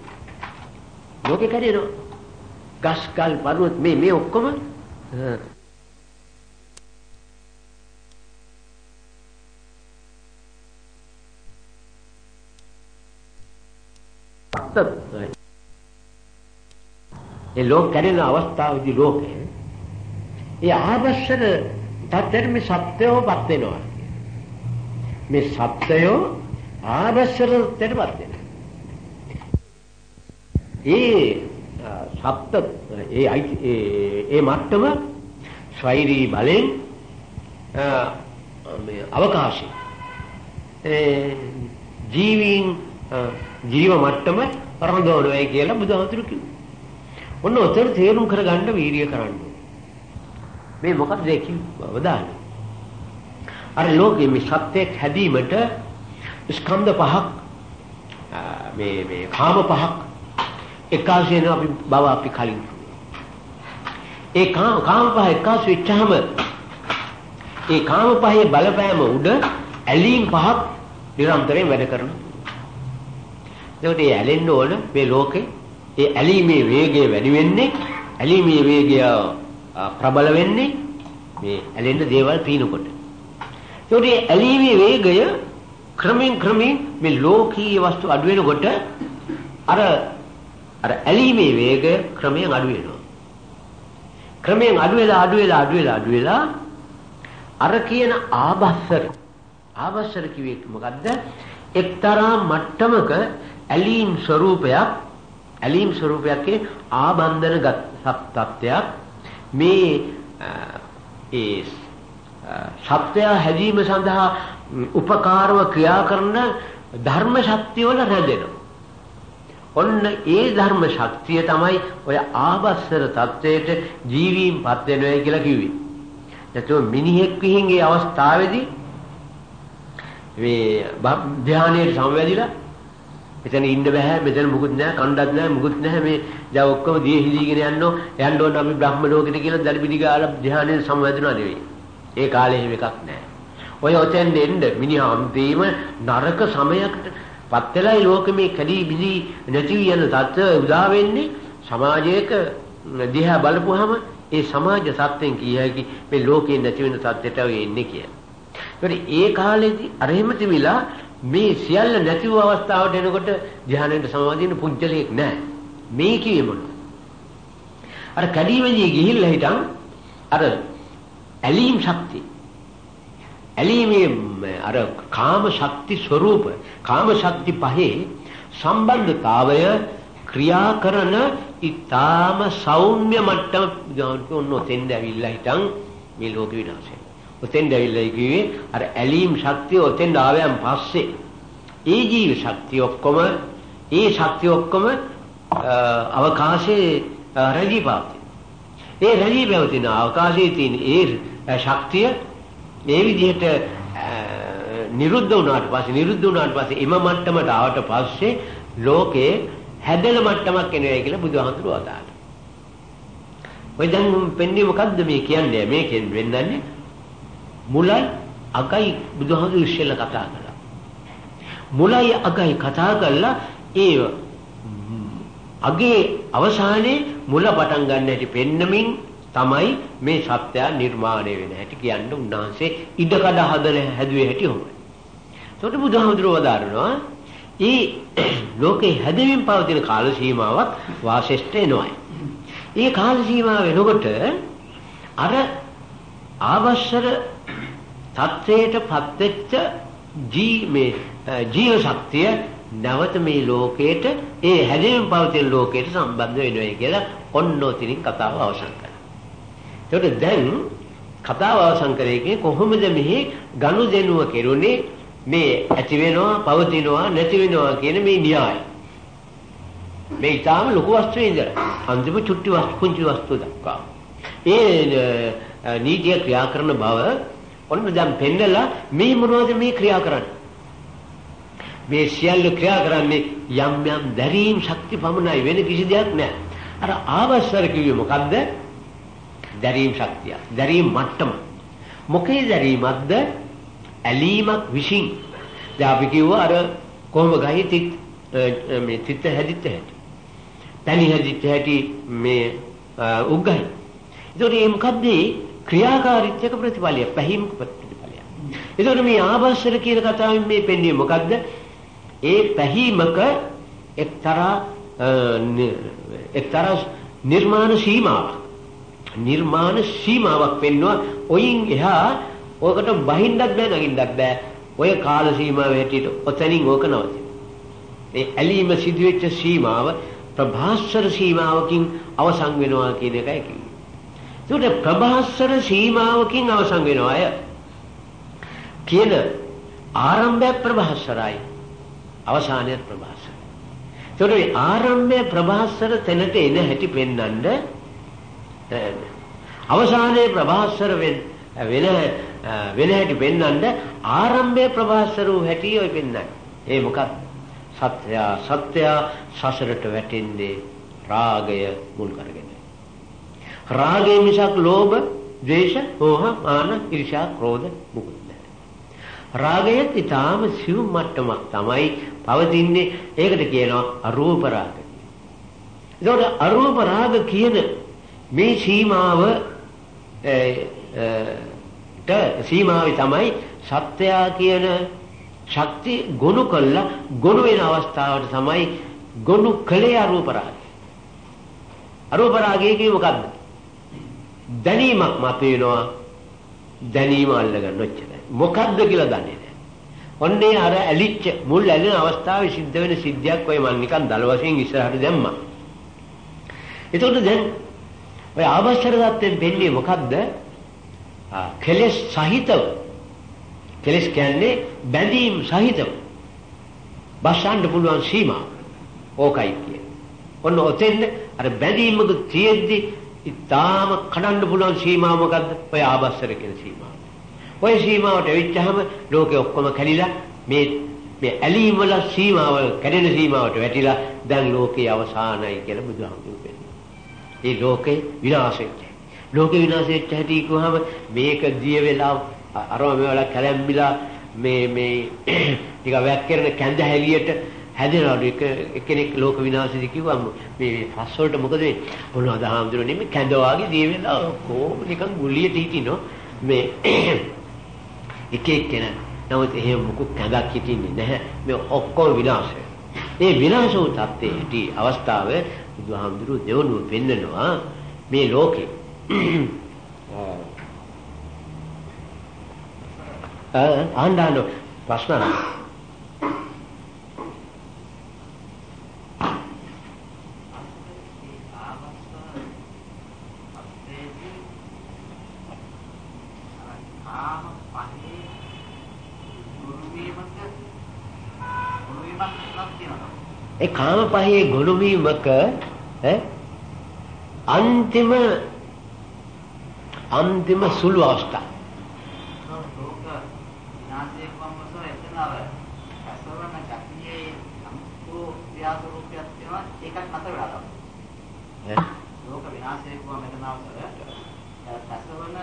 ලෝකේ කැඩෙනවා. ගස් ගල් පර්වත මේ මේ ඔක්කොම ඒ ලෝක කැඩෙන අවස්ථාවේදී ලෝකේ ඒ ආවශ්‍යක තත්ත්වෙට මේ සත්‍යයෝපත් වෙනවා මේ සත්‍යයෝ ආවශ්‍යර තත්ත්වයටපත් වෙනවා. ඒ සප්ත ඒ ඒ ඒ මට්ටම ස්වෛරී බලෙන් මේ අවකාශය ඒ ජීවීන් ජීව මට්ටම රඳවනවායි කියලා බුදුහාමුදුරු කිව්වා. ඔන්න ඔතන තේරුම් කරගන්න වීර්ය කරන්න. මේ මොකක්ද ඒ කිව්ව දාන්නේ? අර ලෝකෙ මේ සත්‍යයක් හැදීමට ස්කන්ධ පහක් මේ මේ කාම පහක් එකාසෙන අපි බව අපි කලින් ඒ කාම කාම පහ එකාස වෙච්චාම ඒ කාම පහේ බලපෑම උඩ ඇලීම් පහක් නිරන්තරයෙන් වැඩ කරනවා. ඒකට ඒ ඇලෙන්න ඕන මේ ලෝකේ ඒ ඇලීමේ වේගය වැඩි වෙන්නේ ඇලීමේ වේගය ප්‍රබල වෙන්නේ මේ ඇලෙන්න දේවල් පීනකොට. ඒකට මේ ඇලීමේ වේගය ක්‍රමෙන් ක්‍රමෙන් මේ ලෝකීය වස්තු අඩු වෙනකොට අර අර ඇලීමේ වේගය ක්‍රමයෙන් අඩු වෙනවා. ක්‍රමයෙන් අඩු වෙලා අඩු වෙලා අඩු වෙලා අඩු වෙලා අර කියන ආබස්සර ආබස්සර කිව්වේ මොකද්ද? එක්තරා මට්ටමක ඇලීම් ස්වરૂපයක් ඇලීම් ස්වરૂපයකේ ආබන්ධනගත තත්ත්වයක් මේ ඒ සත්‍යය හැදීම සඳහා උපකාරව ක්‍රියා කරන ධර්ම ශක්තියවල රැඳෙනවා. ඔන්න ඒ ධර්ම ශක්තිය තමයි ඔය ආවස්සර தത്വයට ජීවීන්පත් වෙනවා කියලා කිව්වේ. නැතුව මිනිහෙක් විහිංගේ අවස්ථාවේදී මේ ධානයේ සමවැදිලා එතන ඉන්න බෑ මෙතන මුකුත් නෑ කණ්ඩත් නෑ මුකුත් නෑ මේ දැන් ඔක්කොම දිය හිදීගෙන යන්නෝ යන්න ඕන අපි බ්‍රහ්ම ලෝකෙට කියලා දරිපිටි ගාලා ධානයේ සමවැදුණා නෙවෙයි. ඒ කාලේ එහෙම එකක් නෑ. ඔය ඔතෙන් එන්න මිනිහා අන්තිම නරක සමයකට පත් වෙලායි ලෝකෙ මේ කැඩී බිදී නැති යන තත්ත්ව උදා වෙන්නේ සමාජයක දිහා බලපුවාම ඒ සමාජ සත්‍යෙන් කිය හැකි මේ ලෝකේ නැති වෙන තත්ත්වයට එන්නේ කියලා. ඒකට ඒ කාලේදී අර එහෙම තිබිලා මේ සියල්ල නැති වූ අවස්ථාවට එනකොට ධ්‍යානෙට සමාදින්න පුජ්‍යලයක් නැහැ. මේ කියේ මොනවද? අර කැඩීමේදී ගිහිල්ලා හිටන් අර ඇලීම් ශක්තිය ඇලීමේ අර කාම ශක්ති ස්වરૂප කාම ශක්ති පහේ සම්බන්ධතාවය ක්‍රියා කරන ඊටාම සෞම්‍ය මට්ටම ගානක ඔන්න ඔතෙන්ද ඇවිල්ලා හිටන් මේ ලෝක විනාශය. ඔතෙන්ද ඇවිල්ලා කිව්වේ අර ඇලීම් ශක්තිය ඔතෙන්ද ආවයන් පස්සේ ඒ ජීව ශක්තිය ඔක්කොම ඒ ශක්තිය ඔක්කොම අවකාශයේ රැඳී පවතින. ඒ රැඳී පවතින අවකාශයේ තියෙන ඒ ශක්තිය මේ විදිහට නිරුද්ධ වුණාට පස්සේ නිරුද්ධ වුණාට පස්සේ එම මට්ටමට ආවට පස්සේ ලෝකේ හැදෙන මට්ටමක් එනවා කියලා බුදුහාමුදුරුවෝ අදාළා. ඔය දැන් පෙන්නේ මොකද්ද මේ කියන්නේ? මේකෙන් වෙන්නන්නේ මුලයි අගයි බුදුහාමුදුරුවෝ ඉස්සෙල්ලා කතා කළා. මුලයි අගයි කතා කළා ඒ අගේ අවසානයේ මුල පටන් ගන්න හැටි පෙන්නමින් තමයි මේ සත්‍ය නිර්මාණය වෙන හැටි කියන්න උන්වහන්සේ ඉඩකඩ හදල හැදුවේ හැටි හොමයි. ඒකට බුදුහාමුදුරුවෝ වදාරනවා ඒ ලෝකේ හැදෙමින් පවතින කාල සීමාවක් වාසෙෂ්ඨ එනවායි. ඒ කාල සීමාව වෙනකොට අර ආවශ්‍යර තත්වයට පත්වෙච්ච ජී මේ ජීව ශක්තිය නැවත මේ ලෝකයට ඒ හැදෙමින් පවතින ලෝකයට සම්බන්ධ වෙනවා කියලා ඔන්න ඔතනින් කතාව අවසන් කරනවා. ඒකට දැන් කතාව අවසන් කරේ කොහොමද මෙහි ගනුදෙනුව කෙරුණේ මේ ඇති වෙනවා පවතිනවා නැති වෙනවා කියන මේ න්‍යාය. මේ ඊටාම ලොකු වස්තුවේ ඉඳලා අන්තිම චුට්ටි වස්තු කුංචි වස්තු දක්වා. ඒ නීතිය ක්‍රියා කරන බව ඔන්න දැන් පෙන්නලා මේ මොනවද මේ ක්‍රියා කරන්නේ? මේ සියල්ල ක්‍රියා කරන්නේ යම් යම් දැරීම් ශක්ති පමණයි වෙන කිසි දෙයක් නැහැ. අර ආවස්සර කිව්වේ මොකද්ද? දැරීම් ශක්තිය. දැරීම් මට්ටම. මොකේ දැරීමක්ද? ඇලීමක් විශ්ින්. දැන් අපි කිව්වා අර කොහොම ගහේ තිත් මේ තිත් හැදිච්ච හැටි. තනි හැදිච්ච හැටි මේ උග්ගයි. ඒතකොට මේ මොකද්ද ක්‍රියාකාරීත්වයක ප්‍රතිඵලය, පැහිමක ප්‍රතිඵලය. ඒතකොට මේ ආභාෂර කියන කතාවෙන් මේ පෙන්වන්නේ මොකද්ද? ඒ පැහිමක එක්තරා එක්තරා නිර්මාණ සීමාවක්. නිර්මාණ සීමාවක් පෙන්වුවා. ඔයින් එහා ඔකට බහින්නත් බෑ නගින්නත් බෑ. ඔය කාල සීමාව හැටියට ඔතනින් ඕක නවතින. මේ ඇලීම සිදුවෙච්ච සීමාව ප්‍රභාස්වර සීමාවකින් අවසන් වෙනවා කියන එකයි කිව්වේ. ඒකට ප්‍රභාස්වර සීමාවකින් අවසන් වෙනවා අය කියන ආරම්භය ප්‍රභාස්වරයි අවසානය ප්‍රභාස්වරයි. ඒකට මේ ආරම්භය ප්‍රභාස්වර තැනට එන හැටි පෙන්වන්න අවසානයේ ප්‍රභාස්වර වෙන වෙන වෙන හැටි පෙන්වන්න ආරම්භයේ ප්‍රභාස්වර වූ හැටි ඔය පෙන්වන්නේ. ඒ මොකක්ද? සත්‍ය සත්‍ය සසරට වැටෙන්නේ රාගය මුල් කරගෙන. රාගය මිසක් ලෝභ, ද්වේෂ, මෝහ, මාන, ඊර්ෂ්‍යා, ක්‍රෝධ මුකුත් නැහැ. රාගයත් ඊටාම සිව් මට්ටමක් තමයි පවතින්නේ. ඒකට කියනවා අරූප රාග. ඒකට අරූප රාග කියන මේ සීමාව ට සීමාවේ තමයි සත්‍යයා කියන ශක්තිය ගොනු කළා ගොනු වෙන අවස්ථාවට තමයි ගොනු කලේ අරූප රාගය. අරූප රාගය කියේ මොකද්ද? දැනීමක් මත වෙනවා දැනීම අල්ලගන්න ඔච්චරයි. මොකද්ද කියලා දන්නේ නැහැ. ඔන්නේ අර ඇලිච්ච මුල් ඇලෙන අවස්ථාවේ සිද්ධ වෙන සිද්ධියක් ඔය මම නිකන් දල වශයෙන් ඉස්සරහට දැම්මා. එතකොට දැන් ඔය ආවශ්‍යක தත්ත්වෙන් වෙන්නේ මොකද්ද? කෙලස් සහිතව කෙලස් කියන්නේ බැඳීම් සහිතව බස්සන්න පුළුවන් සීමා ඕකයි කියන්නේ. ඔන්න ඔතෙන් අර බැඳීමක තියෙද්දි ඉතාම කඩන්න පුළුවන් සීමාව මොකද්ද? ඔය ආවශ්‍යක කියන සීමාව. ඔය සීමාවට එවිච්චාම ලෝකෙ ඔක්කොම කැඩිලා මේ මේ ඇලීම් වල සීමාව කැඩෙන සීමාවට වැටිලා දැන් ලෝකේ අවසానයි කියලා බුදුහාමුදුරුවෝ ඒ ලෝකේ විනාශ වෙච්ච. ලෝකේ විනාශ වෙච්ච හැටි කිව්වහම මේක දිය වෙලා අරම මේවල කැලැම්බිලා මේ මේ ටික වැක් කරන කැඳ හැලියට හැදෙනවලු එක එක්කෙනෙක් ලෝක විනාශෙදි කිව්වම මේ ෆස් වලට මොකද වෙන්නේ මොනවද හාමුදුරනේ මේ කැඳ වාගේ දිය වෙලා කොහොම නිකන් ගුලියට හිටිනෝ මේ එක එක්කෙනා නමුත් එහෙම මොකක් කැඳක් හිටින්නේ නැහැ මේ ඔක්කොම විනාශ ඒ විනාශ වූ තත්ත්වයේදී අවස්ථාවේ බුදුහාමුදුරුවෝ දෙවනුව පෙන්නනවා මේ ලෝකේ ආණ්ඩාන ප්‍රශ්න ඒ කාම පහේ ගොනු වීමක ඈ අන්තිම අන්තිම සුළු අවස්ථා. ලෝක විනාශයේ කොම්මසෝ එතන අර අසවන ශක්තියේ සම්පූ ව්‍යාස රූපයක් තියෙනවා ඒකත් නැතර වෙලා තමයි ඈ ලෝක විනාශයේ කොම මෙතන අවසර අසවන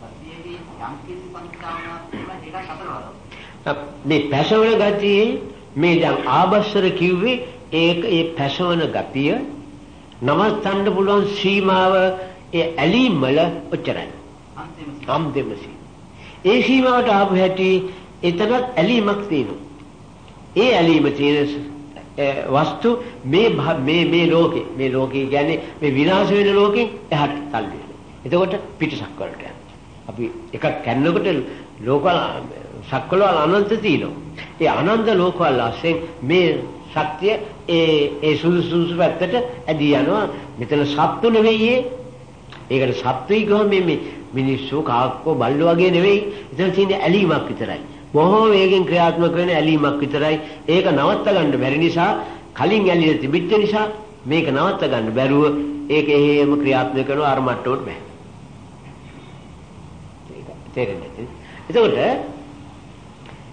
සතියේදී යම් කිසි සංස්කාරයක් තියෙනවා ඒකත් නැතර වෙලා මේ පැසවන ගතියේ මේ දැන් ආබස්සර කිව්වේ ඒක ඒ පැසවන ගතිය නවත්තන්න පුළුවන් සීමාව ඒ ඇලීම් වල ඔච්චරයි. සීම. ඒ සීමාවට ආපු හැටි එතනත් ඇලීමක් තියෙනවා. ඒ ඇලීම තියෙන වස්තු මේ මේ මේ ලෝකේ මේ ලෝකේ කියන්නේ මේ විනාශ වෙන ලෝකෙන් එහාට තල්ලු වෙනවා. එතකොට පිටසක් වලට යනවා. අපි එකක් කන්නකොට ලෝකවල සක්වල අනන්ත තියෙනවා. ඒ අනන්ත ලෝකවල ASCII මේ ශක්තිය ඒ ඒ සුදුසු සුදුසු පැත්තට ඇදී යනවා. මෙතන සත්තු නෙවෙයි ඒකට සත්වයි ගොම මේ මිනිස්සු කාක්කෝ බල්ලෝ වගේ නෙවෙයි. එතන තියෙන ඇලීමක් විතරයි. බොහෝ වේගෙන් ක්‍රියාත්මක වෙන ඇලීමක් විතරයි. ඒක නවත්ත ගන්න බැරි නිසා කලින් ඇලිලා තිබිච්ච නිසා මේක නවත්ත ගන්න බැරුව ඒක එහෙම ක්‍රියාත්මක කරනවා අර මට්ටමට බෑ. ඒක තේරෙන්නේ නැති. එතකොට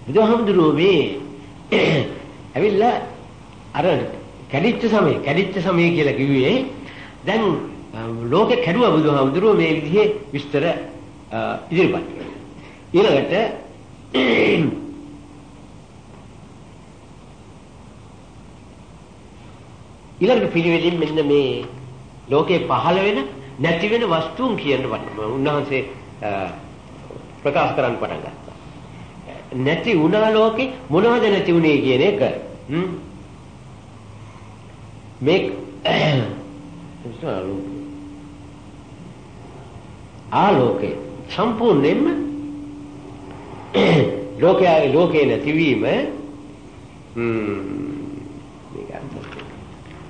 බුදුහාමුදුරුවෝ මේ ඇවිල්ලා අර කැඩිච්ච සමය කැඩිච්ච සමය කියලා කිව්වේ දැන් ලෝකෙ කැඩුවා බුදුහාමුදුරුවෝ මේ විදිහේ විස්තර ඉදිරිපත් කළා. ඊළඟට ඊළඟට පිළිවෙලින් මෙන්න මේ ලෝකේ පහළ වෙන නැති වෙන වස්තුන් කියන උන්වහන්සේ ප්‍රකාශ කරන්න පටන් ගත්තා. නැති වුණා ලෝකේ මොනවද නැති වුණේ කියන එක මේ ආලෝකේ සම්පූර්ණයෙන්ම ලෝකයේ ලෝකේ නැතිවීම හ්ම් මේක අර්ථය.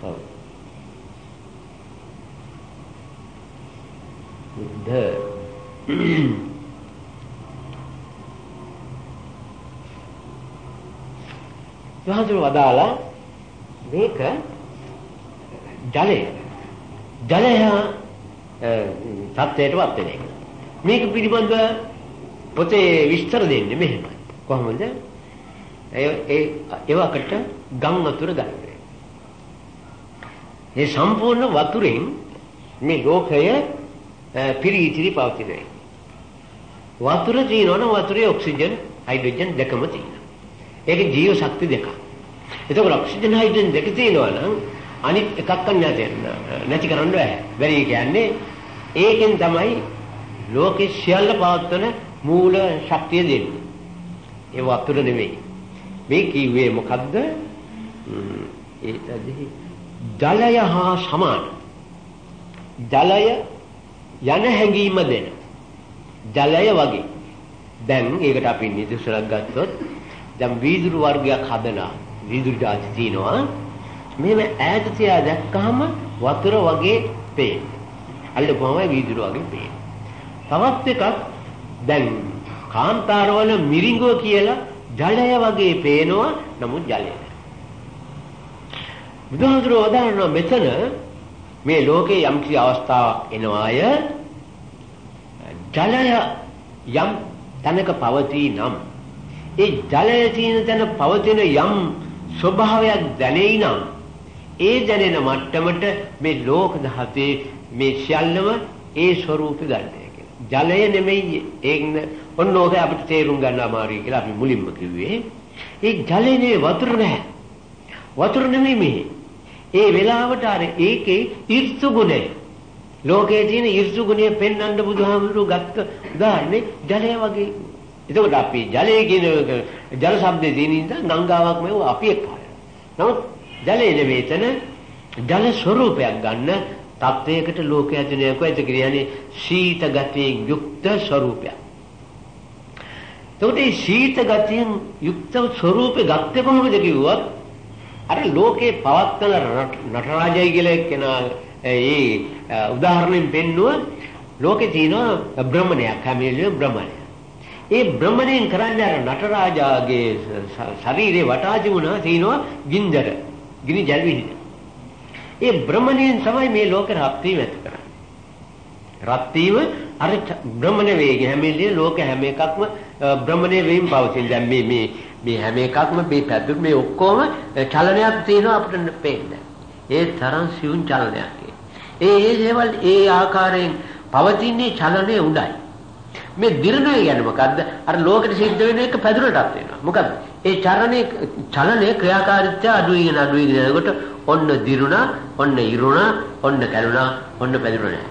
ඔව්. වහන්සේ වදාලා මේක ජලය ජලය සත්‍යයටවත් වෙන එක. මේක පිළිබඳව පොතේ විස්තර දෙන්නේ මෙහෙමයි. කොහොමද? ඒ ඒ ඒවකට ගම් වතුර ගන්න. මේ සම්පූර්ණ වතුරෙන් මේ ලෝකය පිරිචිරි පවතිනවා. වතුර තියෙනවනම් වතුරේ ඔක්සිජන් හයිඩ්‍රජන් දෙකම තියෙනවා. ඒක ජීව ශක්ති දෙකක්. එතකොට ඔක්සිජන් හයිඩ්‍රජන් දෙක තියෙනවා නම් අනිත් එකක් නැති නැති කරන්න බෑ. බැරි කියන්නේ ඒකෙන් තමයි ලෝකේ සියල්ල පවත්වන මූල ශක්තිය දෙන්නේ. ඒ වතුර නෙවෙයි. මේ කිව්වේ මොකද්ද? ඒතදී ජලය හා සමාන. ජලය යන හැඟීම දෙන. ජලය වගේ. දැන් ඒකට අපි නිදසුරක් ගත්තොත් දැන් වීදුරු වර්ගයක් හදනවා. වීදුරු જાති තියෙනවා. මෙහෙම ඈත තියා දැක්කහම වතුර වගේ පේන්නේ. අල්ලපුවම වීදුරු වගේ පේන්නේ. තවත් එකක් දැන් කාන්තාරවල මිරිඟුව කියලා ජලය වගේ පේනවා නමුත් ජලය නෑ. බුදුහාමුදුරුවෝ වදාරනවා මෙතන මේ ලෝකේ යම් කිසි අවස්ථාවක් එනවාය ජලය යම් තැනක පවතී නම් ඒ ජලය තියෙන තැන පවතින යම් ස්වභාවයක් දැනෙයි නම් ඒ දැනෙන මට්ටමට මේ ලෝක ධාතේ මේ සියල්ලම ඒ ස්වરૂපي ගන්නයි කියලා. ජලය නෙමෙයි ඒන්න ඔන්න ඕක අපිට තේරුම් ගන්න අමාරුයි කියලා අපි මුලින්ම කිව්වේ. ඒ ජලය නෙවෙයි වතුර නැහැ. වතුර නෙමෙයි මේ. ඒ වෙලාවට අර ඒකේ ඍතු ගුණය ලෝකයේ තියෙන ඍතු ගුණය පෙන්වන්න බුදුහාමුදුරුවෝ ගත්ත උදාහරණේ ජලය වගේ. එතකොට අපි ජලයේ කියන ජල શબ્දේ තියෙන නිසා ගංගාවක් මෙව අපි එක්කහය. නමුත් ජලයේ නෙවෙතන ජල ස්වરૂපයක් ගන්න තත්වයකට ලෝක යතනය කොහෙද කියන්නේ සීත ගතියෙන් යුක්ත ස්වરૂපයක්. එතකොට මේ සීත ගතියෙන් යුක්ත ස්වરૂපේ ගත්තේ කොහොමද කිව්වොත් අර ලෝකේ පවත්තන නටරාජය කියලා කෙනා ඒ උදාහරණයෙන් පෙන්නුව ලෝකේ තියෙන බ්‍රහ්මණයක් හැම වෙලෙම බ්‍රහ්මණය. ඒ බ්‍රහ්මණයෙන් කරන්නේ අර නටරාජාගේ ශරීරේ වටා තිබුණා තියෙනවා ගින්දර. ගිනි ජල් විහිද. ඒ බ්‍රහ්මණයෙන් තමයි මේ ලෝක රත් වීම ඇති කරන්නේ. රත් වීම අර බ්‍රහ්මණ වේගය හැමෙලිය ලෝක හැම එකක්ම බ්‍රහ්මණය වීම පවතින. දැන් මේ මේ මේ හැම එකක්ම මේ පැදුරු මේ ඔක්කොම චලනයක් තියෙනවා අපිට පේන්නේ. ඒ තරම් සියුම් චලනයක්. ඒ ඒ දේවල් ඒ ආකාරයෙන් පවතින්නේ චලනයේ උඩයි. මේ දිරණය කියන්නේ මොකද්ද? අර ලෝකෙට සිද්ධ වෙන එක පැදුරටත් වෙනවා. මොකද්ද? ඒ චලනයේ චලනයේ ක්‍රියාකාරීත්වය අඩුයිගෙන අඩුයිගෙන යනකොට ඔන්න දිරුණා, ඔන්න ඉරුණා, ඔන්න කැළුණා, ඔන්න පැදුරුණා.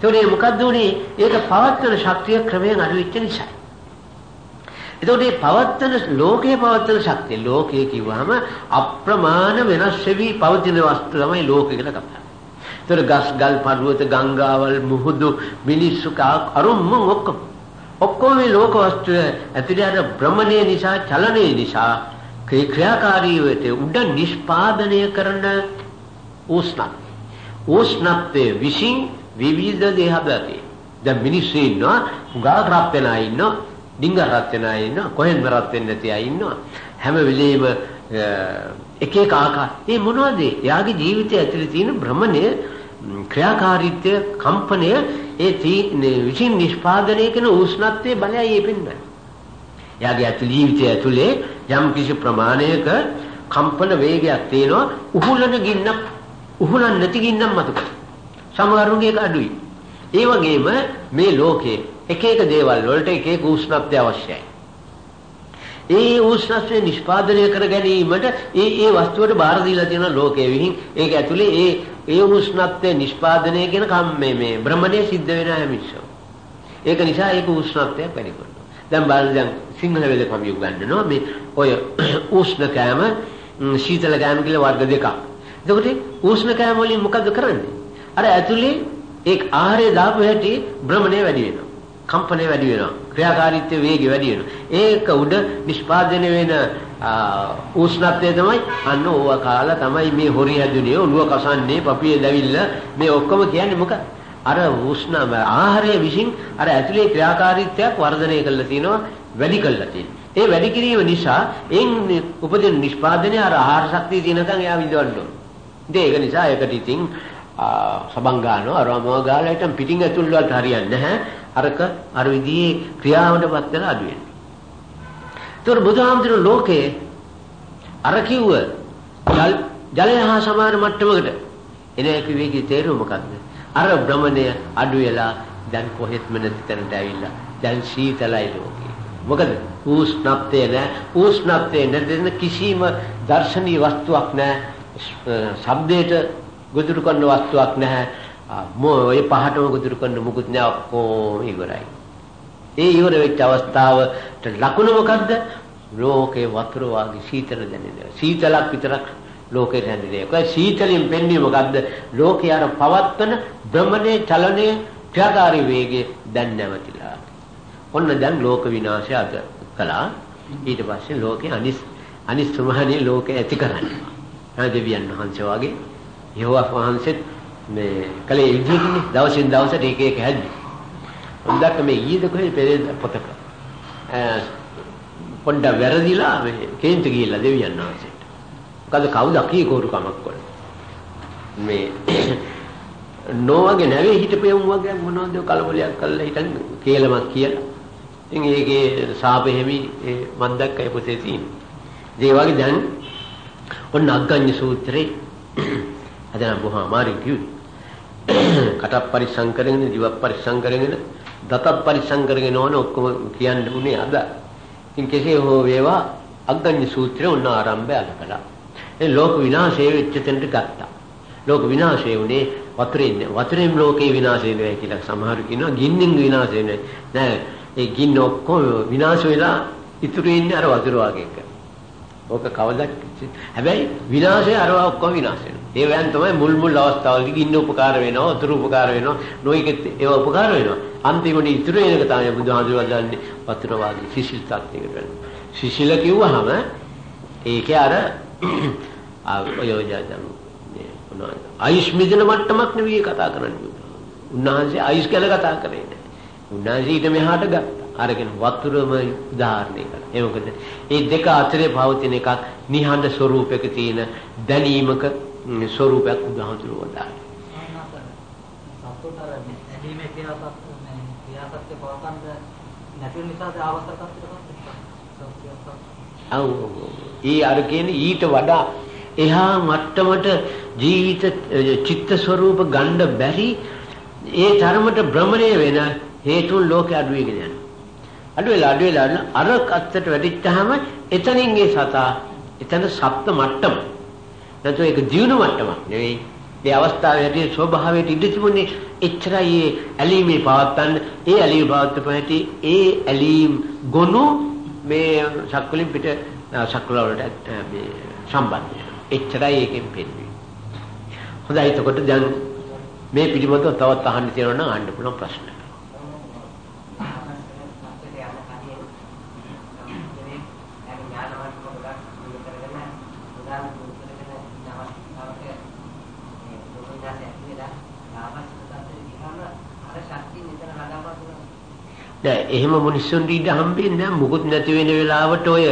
ඒතකොට මොකද්ද උනේ? ඒක පවත්වන ශක්තිය ක්‍රමයෙන් අඩු වෙච්ච නිසා. එතකොට මේ පවත්තන ලෝකයේ පවත්තන ශක්තිය ලෝකයේ කිව්වහම අප්‍රමාණ වෙනස් වෙවි පවතින වස්තු තමයි ලෝකය කියලා කතා ඒතර ගස් ගල් පර්වත ගංගාවල් මුහුදු මිනිස්සු අරුම්ම ඔක්කොම ඔක්කොම මේ ලෝක වස්තු ඇතුළේ අර භ්‍රමණය නිසා චලනය නිසා ක්‍රියාකාරීවට උඩ නිෂ්පාදනය කරන උෂ්ණ උෂ්ණත්වයේ විසින් විවිධ දේහබති දැන් මිනිස්සු ඉන්නවා උගා රත් වෙන අය ඉන්නවා ඩිංග රත් වෙන අය ඉන්නවා කොහෙන්ද රත් වෙන්නේ නැති අය ඉන්නවා හැම වෙලෙම එක එක ආකාර. මේ මොනවද? යාගේ ජීවිතය ඇතුලේ තියෙන භ්‍රමණය ක්‍රියාකාරීත්වය කම්පනය ඒ විසින් නිෂ්පාදනය කරන උෂ්ණත්වයේ බලයයි ඒ පෙන්වන්නේ. යාගේ ඇතුලේ ජීවිතය ඇතුලේ යම් කිසි ප්‍රමාණයක කම්පන වේගයක් තියෙනවා උහුලන ගින්නක් උහුලන් නැති ගින්නක් මතක. සමහරුන්ගේ ඒක අඩුයි. ඒ වගේම මේ ලෝකේ එක එක දේවල් වලට එක එක උෂ්ණත්වය අවශ්‍යයි. ඒ උෂ්ණත්වය නිෂ්පාදනය කර ගැනීමට ඒ ඒ වස්තුවට බාර දීලා තියෙන ලෝකයේ විහිං ඒක ඇතුලේ ඒ ඒ උෂ්ණත්වය නිෂ්පාදනය කියන කම් මේ මේ භ්‍රමණය සිද්ධ වෙන හැමිස්සෝ. ඒක නිසා ඒක උෂ්ණත්වයක් වැඩි කරනවා. දැන් බලන්න දැන් සිංහල වේද කම උගන්වනවා මේ ඔය උෂ්ණ කෑම සීතල කෑම කියලා වර්ග දෙකක්. එතකොට උෂ්ණ කෑම වලින් මොකද කරන්නේ? අර ඇතුලේ ඒ ආහාරය දාපු හැටි භ්‍රමණය වැඩි වෙනවා. කම්පණය වැඩි වෙනවා. ක්‍රියාකාරීත්වයේ වේගය වැඩි වෙනවා. ඒක උඩ නිෂ්පාදනය වෙන උෂ්ණත්වය තමයි අන්න ඕවා කාලා තමයි මේ හොරි හැදුනේ, ඔළුව කසන්නේ, පපිය දැවිල්ල මේ ඔක්කොම කියන්නේ මොකක්ද? අර උෂ්ණ ආහාරය විසින් අර ඇතුලේ ක්‍රියාකාරීත්වයක් වර්ධනය කරලා තිනවා වැඩි කරලා තියෙනවා. ඒ වැඩි කිරීම නිසා එයින් උපදින නිෂ්පාදනය අර ආහාර ශක්තිය තියෙනකන් එයා විඳවන්න ඕන. ඉතින් ඒක නිසා ඒකට ඉතින් සබන් ගන්නවා අරම ගාලා හිටන් පිටින් ඇතුල් වලට හරියන්නේ නැහැ. අරක අර විදිහේ ක්‍රියාවටපත් වෙලා අඩු වෙනවා. ඒතර බුදුහාමුදුරු ලෝකේ අර කිව්ව ජලය හා සමාන මට්ටමකට එන එක විවේකී තේරුම මොකක්ද? අර භ්‍රමණය අඩු වෙලා දැන් කොහෙත්ම නැති තැනට ඇවිල්ලා දැන් සීතලයි ලෝකේ. මොකද උෂ්ණත්වය නැ උෂ්ණත්වය නැදෙන කිසිම දර්ශනීය වස්තුවක් නැහැ. ශබ්දයට ගොදුරු කරන වස්තුවක් නැහැ. ඔය පහටම ගොදුරු කරන මුකුත් නෑ ඔක්කොම ඉවරයි. ඒ ඉවර වෙච්ච අවස්ථාවට ලකුණ මොකද්ද? ලෝකේ වතුර වාගේ සීතල දැනෙනවා. සීතලක් විතරක් ලෝකේ හැදෙන්නේ. ඒක සීතලෙන් පෙන්වන්නේ මොකද්ද? ලෝකේ අර පවත්වන භ්‍රමණේ චලනයේ ක්‍රියාකාරී වේගය දැන් නැවතිලා. ඔන්න දැන් ලෝක විනාශය අද කළා. ඊට පස්සේ ලෝකේ අනිස් අනිස් සමහනේ ලෝකේ ඇති කරන්නේ. ආදෙවියන් වහන්සේ වගේ යෝවා වහන්සේත් මේ කලේ විදිහකින් දවසින් දවසට එක එක හැදි. හොඳට මේ ඊයේද කොහෙද පෙරේද පොතක. පොණ්ඩ වැරදිලා මේ කේන්ති ගිහිල්ලා දෙවියන් වහන්සේට. මොකද කවුද කී කෝරුකමක් කළේ. මේ නෝවගේ නැවේ හිටපෙවුම් වගේ මොනවද කලබලයක් කරලා හිටන් කේලමක් කියලා. ඉතින් ඒකේ සාපෙහෙමි මන් දැක්කයි පොතේ තියෙන්නේ. ඒ වගේ දැන් ඔන්න අග්ගඤ්ඤ සූත්‍රේ අදනම් බොහොම අමාරුයි කිව්වේ. කට පරිස්සම් කරගෙන දිව පරිස්සම් කරගෙන දත පරිස්සම් කරගෙන ඕන ඔක්කොම කියන්න උනේ අද. ඉතින් කෙසේ හෝ වේවා අග්ගඤ්ඤ සූත්‍රය උන්න ආරම්භය අද කළා. ඒ ලෝක විනාශය වෙච්ච තැනට ගත්තා. ලෝක විනාශය උනේ වතුරෙන් වතුරෙන් ලෝකේ විනාශය වෙනවා කියලා සමහරු කියනවා ගින්නෙන් විනාශය වෙනවා. නෑ ඒ ගින්න ඔක්කොම විනාශ වෙලා ඉතුරු ඉන්නේ අර වතුර වගේ එක. ඕක කවදද හැබැයි විනාශය අරවා ඔක්කොම විනාශ වෙනවා. ඒ වයන් තමයි මුල් මුල් අවස්ථාවලදී ගින්න උපකාර වෙනවා, වතුර උපකාර වෙනවා, නොයිකෙත් ඒවා උපකාර වෙනවා. අන්තිමට ඉතුරු වෙන එක තමයි බුදුහාමුදුරුවෝ දන්නේ වතුර වාගේ සිසිල් තත්යකට වෙනවා. සිසිල කිව්වහම ඒකේ අර අයෝජාදම් මේ මොනවද? ආයුෂ් මිදෙන මට්ටමක් නෙවෙයි කතා කරන්නේ. උන්වහන්සේ ආයුෂ් ගැන කතා කරේ නෑ. උන්වහන්සේ ඊට මෙහාට ගත්තා. අරගෙන වතුරම උදාහරණය කරා. ඒ මොකද මේ දෙක අතරේ පවතින එකක් නිහඬ ස්වરૂපයක තියෙන දැනීමක ස්වરૂපයක් උදාහරණ වදාළා. සතුටර ඇදීමේ ක්‍රියාසත් ක්‍රියාසත්‍ය පවතන්න නැති නිසා අවස්ථාවක් ඒ අර කියන්නේ ඊට වඩා එහා මට්ටමට ජීවිත චිත්ත ස්වરૂප ගන්න බැරි ඒ තරමට භ්‍රමණය වෙන හේතුන් ලෝකේ අඩු වෙගෙන යනවා. අඩු වෙලා අඩු වෙලා අර කත්තට වැටිච්චාම එතනින් ඒ සතා එතන සප්ත මට්ටම. නැත්නම් ඒක දියුණු මට්ටමක් නෙවෙයි. මේ අවස්ථාවේ ඇති ස්වභාවයට ඉඳ තිබුණේ එච්චරයි ඒ ඇලීමේ පවත්තන්න ඒ ඇලීම පවත්තපැටි ඒ ඇලීම් ගොනු මේ සක්වලින් පිට සක්වල වලට මේ සම්බන්ධ වෙනවා. එච්චරයි ඒකෙන් පෙන්නේ. හොඳයි එතකොට දැන් මේ පිළිබඳව තවත් අහන්න තියෙනවා නම් අහන්න පුළුවන් ප්‍රශ්න. නෑ එහෙම මිනිස්සුන්ට ඉඳ හම්බෙන්නේ නෑ මුකුත් නැති වෙන වෙලාවට ඔය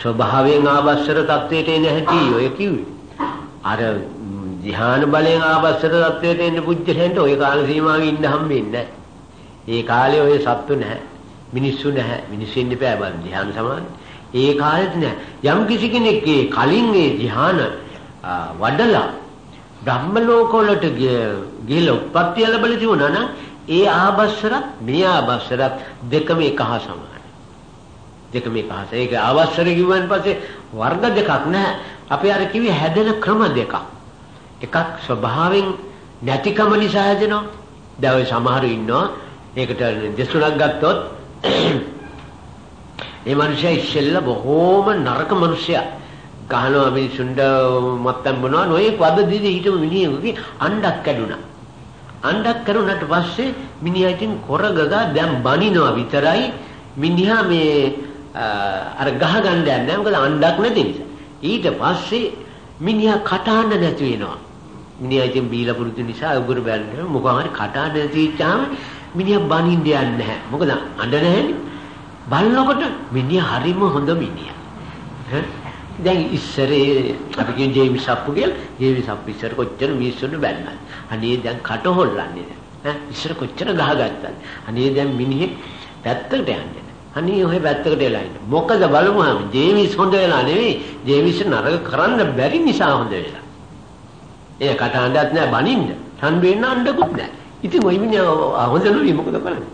ස්වභාවයෙන් ආවස්සර තත්වයට එන හැටි ඔය කිව්වේ. අර ධ්‍යාන බලයෙන් ආවස්සර තත්වයට එන්න පුජ්‍යලෙන්ට ඔය කාල සීමාවෙ ඉන්න හම්බෙන්නේ නෑ. ඒ කාලේ ඔය සත්තු නැහැ. මිනිස්සු නැහැ. මිනිස්සු ඉන්න බෑ බල ධ්‍යාන සමාන. ඒ කාලෙත් නෑ. යම් කිසි කෙනෙක්ගේ කලින් ඒ ධ්‍යාන වඩලා බ්‍රහ්ම ලෝකවලට ගිහලා උප්පත්ති ලැබලා තිබුණා නම් ඒ ආවස්සරත් මේ ආවස්සරත් දෙකම එක හා සමානයි. දෙකම එක හා ඒක ආවස්සර කිව්වන් පස්සේ වර්ග දෙකක් නැහැ. අපි අර කිව්වේ හැදෙන ක්‍රම දෙකක්. එකක් ස්වභාවයෙන් නැතිකම නිසා හැදෙනවා. දැන් ඔය සමහරු ඉන්නවා. ඒකට දෙසුණක් ගත්තොත් ඒ මනුස්සයා ඉස්සෙල්ලා බොහෝම නරක මනුස්සයා. ගහනවා මිනිසුන්ට මත්තම් බොනවා නොයේ පද දිදී හිටම මිනිහෙකුගේ අණ්ඩක් කැඩුනා. අණ්ඩක් කරුණාට පස්සේ මිනිහා ඉතින් කොරගගා දැන් බනිනවා විතරයි. මිනිහා මේ අර ගහ ගන්න යන්නේ නැහැ. මොකද අණ්ඩක් නැති නිසා. ඊට පස්සේ මිනිහා කටහඬ නැති වෙනවා. මිනිහා ඉතින් බීලා පුරුදු නිසා උගුර බැලුවා මොකක් හරි කටහඬ නැති වෙච්චාම මිනිහා බනින්න යන්නේ නැහැ. මොකද අඬ නැහැනේ. බලනකොට මිනිහා හරිම හොඳ මිනිහා. ඈ? දැන් ඉස්සරේ අපි කියන ජේමිස් අප්පු කියලා. ජේමිස් අප්පු ඉස්සර කොච්චර මිනිස්සුන්ට බැන්නද අනේ දැන් කට හොල්ලන්නේ ඈ? ඉස්සර කොච්චර ගහගත්තද අනේ දැන් මිනිහෙක් පැත්තකට යන්නේ අනේ ඔය පැත්තකට වෙලා ඉන්න. මොකද බලමුහම ජේමිස් හොඳ වෙලා නෙවෙයි. ජේමිස් නරක කරන්න බැරි නිසා හොඳ වෙලා. ඒ කට හඬක් නෑ බනින්න. ඡන්ද වෙන්න අඬකුත් නෑ ඉතින් ওই මිනිහා හොඳ නෙවෙයි මොකද කරන්නේ?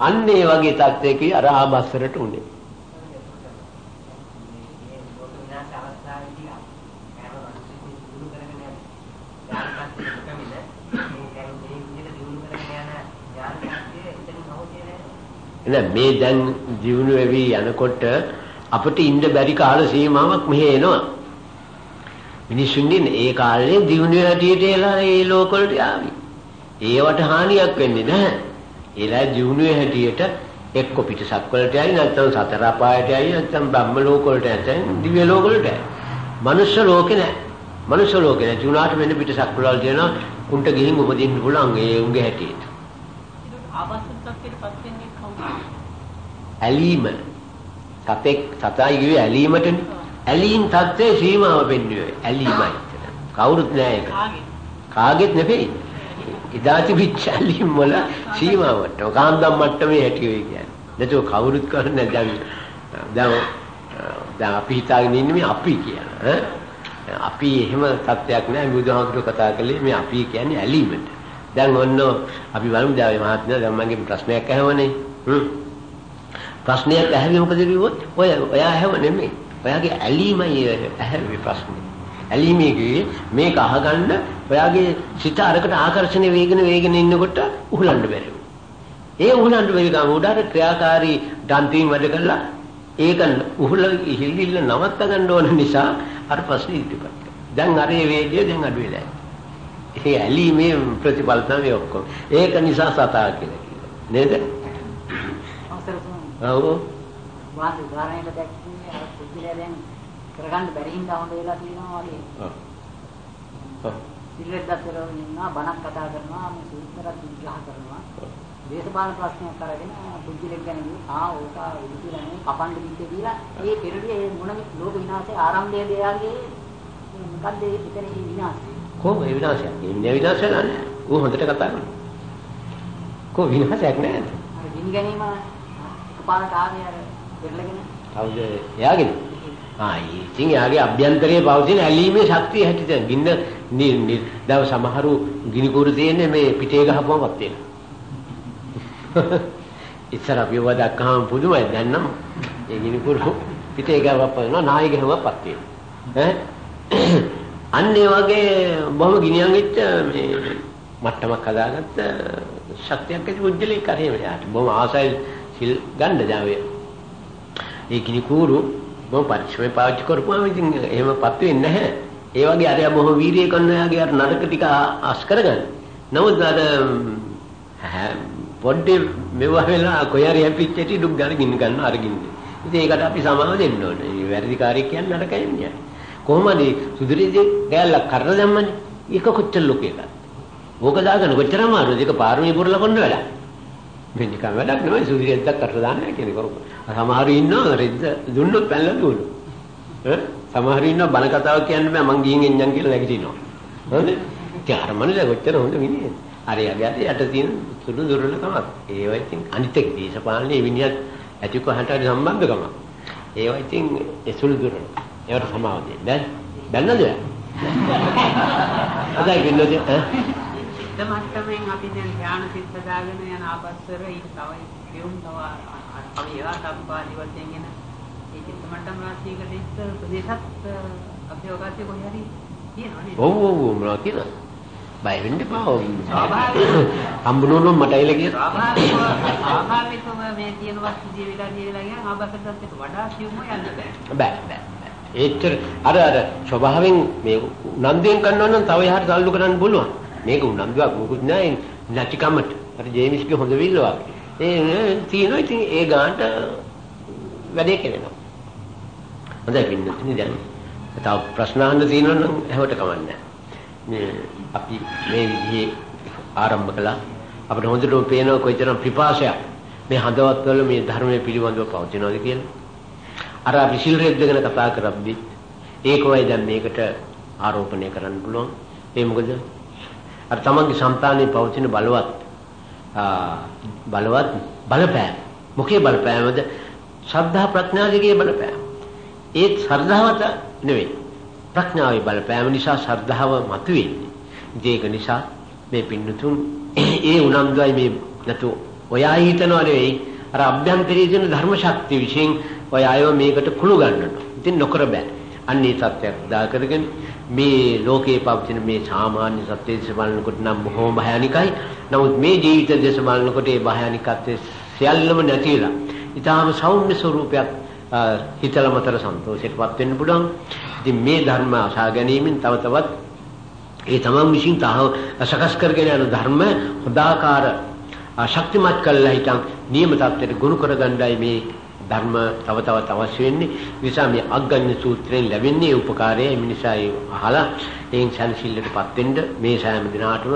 අන්න ඒ වගේ තත්ත්වයක අර ආබස්සරට උනේ විනාශ අවස්ථාවේදී කෑම මිනිස්සු දුරු කරගෙන යන යාන්ත්‍රයක් එකමිද මේ දැන් මේ විදිහට දුරු කරගෙන යන යාන්ත්‍රය එතනින් නවතියේ නැහැ නෑ මේ දැන් ජීවුන වෙවි යනකොට අපිට ඉන්න බැරි කාල සීමාවක් මෙහෙ එනවා. මිනිස්සුන්ගේ ඒ කාලේ ජීවුන හැටියට එලා ඒ ලෝකවලට ආවි. ඒවට හානියක් වෙන්නේ නැහැ. ඒලා ජීවුන හැටියට එක්ක පිටසක් වලට යයි නැත්නම් සතර අපායට යයි නැත්නම් බ්‍රහ්ම ලෝක වලට නැත්නම් දිව්‍ය ලෝක වලට යයි. මනුෂ්‍ය ලෝකේ නැහැ. මනුෂ්‍ය ලෝකේ නැති උනාට මෙන්න පිටසක් වල තියෙනවා උන්ට ගිහින් උපදින්න පුළුවන් ඒ උන්ගේ හැටියට. ආපස්සට පත් වෙන්නේ කවුද? ඇලීම. සතෙක් සතයි කිව්වේ ඇලීමටනේ. ඇලීම් තත්ත්වයේ සීමාව පෙන්වුවේ ඇලීමයි. කවුරුත් නෑ ඒක. කාගේ? කාගෙත් නෙවෙයි. ඉදාති විචාලීම් වල සීමාවට කාන්දම් මට්ටමේ හැටි වෙයි කියන්නේ. නැතුව කවුරුත් කරන්නේ දැන් දැන් දැන් අපි හිතාගෙන ඉන්නේ මේ අපි කියලා. අපි එහෙම තත්ත්වයක් නෑ. බුදුහාමුදුරුවෝ කතා කළේ මේ අපි කියන්නේ ඇලීමට. දැන් ඔන්න අපි බලමු. දැන් මහත්මයා දැන් මගේ ප්‍රශ්නයක් අහවනේ හ්ම් ප්‍රශ්නයක් ඇහුවේ මොකද කිව්වොත් ඔය ඔයා ඇහුව නෙමෙයි ඔයාගේ ඇලීමයි ඇහුවේ ප්‍රශ්නේ ඇලීමේ කිව්වේ මේක අහගන්න ඔයාගේ සිත අරකට ආකර්ෂණය වේගෙන වේගෙන ඉන්නකොට උහුලන්න බැරි ඒ උහුලන්න බැරි ගම උඩට ක්‍රියාකාරී දන්තින් වැඩ කළා ඒක උහුල හිල්ලිල්ල නවත්ත ගන්න ඕන නිසා අර ප්‍රශ්නේ ඉදිරිපත් කළා. දැන් අර ඒ වේගය දැන් අඩු වෙලා ඒ ඇලීමේ ප්‍රතිඵල තමයි ඔක්කොම. ඒක නිසා සතා කියලා කියනවා. නේද? ඔව්. වාස උදාහරණයකට දැක්කේ අර පුදුලයා දැන් කරගන්න බැරි හින්දා හොඳ වෙලා තියෙනවා වගේ. ඔව්. දැක්කරගෙන ඉන්නවා බණක් කතා කරනවා මේ සූත්‍රات විග්‍රහ කරනවා. දේශපාලන ප්‍රශ්නයක් අරගෙන පුදුලෙක් ගැන ආ ඕක ඉතිරන්නේ කපන්න දීලා දීලා ඒ පෙරළිය ඒ මොන ලෝක විනාශයේ ආරම්භයේ දෙයාගේ මොකද්ද ඒ පිටේ විනාශය. කොහොම ඒ විනාශයක්? ඒ විනාශ විනාශ නෑ. ඌ හොඳට කතා කරනවා. කොහොම විනාශයක් නෑ. අර ගිනි ගැනීම එකපාරට ආවේ අර පෙරලගෙන කවුද? එයාගේද? ආ ඉතින් එයාගේ අභ්‍යන්තරයේ පවතින ඇලීමේ ශක්තිය හැටියට ගින්න දැන් සමහරු ගිනි කුරු තියෙන්නේ මේ පිටේ ගහපුවමත් තියෙනවා. ඉස්සර අපි ඔය දැක්කම පුදුමයි දැන් නම් ඒ ගිනි කුරු පිටේ ගහපුවා නායි ගහුවපත් තියෙනවා. ඈ අන්න ඒ වගේ බොහොම ගිනියන් වෙච්ච මේ මට්ටමක් හදාගත්ත ශක්තියක් ඇති පුජ්‍යලෙක් කරේ මෙයාට. බොහොම ආසයි සිල් ගන්න දාවේ. ඒ ගිනි කුරු බොහොම පරිශ්‍රමේ පාවිච්චි කරපුවාම ඉතින් එහෙමපත් වෙන්නේ නැහැ. ඒ වගේ අරයා බොහොම වීරිය කරන යාගේ අර නරක ටික අස් කරගන්න. නමුත් අර පොඩ්ඩේ මෙවුවා වෙලා කොහරි හැපිච්චටි දුක් ගන්න ගින්න ගන්න අරගින්න. ඉතින් ඒකට අපි සමාව දෙන්න ඕනේ. මේ වැරදි කාර්යයක් කියන්නේ නරකයි නෑ. කොහොමද සුදුරිදී ගෑල්ලක් කරලා දැම්මනේ. ඒක කොච්චර ලොකු එකක්ද? ඕක දාගන්න කොච්චර අමාරුද? ඒක පාරමී පුරලා කොන්න වැඩක්. මේ නිකන් වැඩක් නෙවෙයි සුදුරියක් කරලා දාන්න කියන කරුක. සමහරු ඉන්නවා රෙද්ද දුන්නොත් පැනලා දුවනවා. ඈ සමහරු ඉන්නවා බන කතාවක් කියන්න බෑ මං ගිහින් එන්නම් කියලා නැගිටිනවා. හරිද? ඒ අර මනුස්සයා කොච්චර හොඳ මිනිහෙක්ද? අර යගට යට තියෙන සුළු දුර්වලකමක්. ඒවා ඉතින් අනිත් එක දේශපාලනේ විනියත් ඇති කොහට හරි සම්බන්ධකමක්. ඒවා ඉතින් ඒ සුළු දුර්වල. ඒවට සමාව දෙන්න. දැන් දැන්නද? අදයි වෙන්නේ ඈ සිද්ධ මට්ටමින් අපි දැන් ධ්‍යාන සිද්ධ දාගෙන යන ආපස්සර ඊට තව කියුම් තව අපි ඒවා සම්පාදි වශයෙන් එන ඒ චිත්ත මට්ටම් රාශියකට එක්ක ප්‍රදේශත් අභ්‍යෝගාතේ කොහේ හරි තියෙනවා නේද? ඔව් ඔව් මොනවා කියනද? බය වෙන්න එපා. හම්බුනොත් මට ඇවිල්ලා කියන. ස්වාභාවිකව ස්වාභාවිකව මේ තියෙන වස්තු ජීවිතය ජීවිතය ගැන ආපස්සට වඩා සියුම්ව යන්න බෑ. බෑ බෑ. ඒච්චර අර අර ස්වභාවයෙන් මේ උනන්දුවෙන් කරනවා නම් තව යහට සල්ලු කරන්න පුළුවන්. මේක උනන්දුවක් මොකුත් නැහැ. නැතිකමට අර ජේමිස්ගේ හොඳ විල්ල වගේ. ඒ තියෙනවා. ඉතින් ඒ ගානට වැඩේ කෙරෙනවා. හොඳයි පින්නතුනි දැන්. තව ප්‍රශ්න අහන්න තියෙනවා නම් එහෙවට කමන්නේ මේ අපි මේ විදිහේ ආරම්භ කළා. අපිට හොඳටම පේනවා කොයිතරම් පිපාසයක් මේ හදවත්වල මේ ධර්මයේ පිළිබඳව පවතිනවද කියලා. අර අපි සිල් රෙද්ද ගැන කතා කරද්දී ඒකවයි දැන් මේකට ආරෝපණය කරන්න පුළුවන්. ඒ මොකද? අර තමන්ගේ సంతානයේ පවතින බලවත් බලවත් බලපෑම. මොකේ බලපෑමද? ශ්‍රද්ධා ප්‍රඥා දෙකේ බලපෑම. ඒත් ශ්‍රද්ධාවත නෙවෙයි. ප්‍රඥාවේ බලපෑම නිසා ශ්‍රද්ධාව මතුවෙන්නේ. ඒක නිසා මේ පින්නතුන් ඒ උනන්දුවයි මේ නැතු ඔයා හිතනවා නෙවෙයි. අර අභ්‍යන්තරයේ තියෙන ධර්ම ශක්තිය විශ්ෙන් ඔය අයව මේකට කුළු ගන්නනවා. ඉතින් නොකර බෑ. අන්නේ සත්‍යයක් දා කරගෙන මේ ලෝකේ පවතින මේ සාමාන්‍ය සත්‍ය දේශ බලනකොට නම් බොහොම භයානිකයි. නමුත් මේ ජීවිත දේශ බලනකොට ඒ භයානිකත්වයේ සියල්ලම නැතිලා. ඊටාම සෞම්‍ය ස්වરૂපයක් හිතලා මතර සන්තෝෂයටපත් වෙන්න පුළුවන්. ඉතින් මේ ධර්ම අසා ගැනීමෙන් තව තවත් ඒ තමන් විසින් තව සකස් කරගෙන යන ධර්ම හොදාකාර ශක්තිමත් කළා හිටන් නියම தත්ත්වයට ගුණ කරගන්නයි මේ ධර්ම තව තවත් අවශ්‍ය වෙන්නේ. නිසා මේ අග්ගඤ්ඤ සූත්‍රයෙන් ලැබෙන්නේ උපකාරය. ඒ නිසා ඒ අහලා එයින් සැනසෙල්ලටපත් වෙන්න මේ සෑම දිනාටම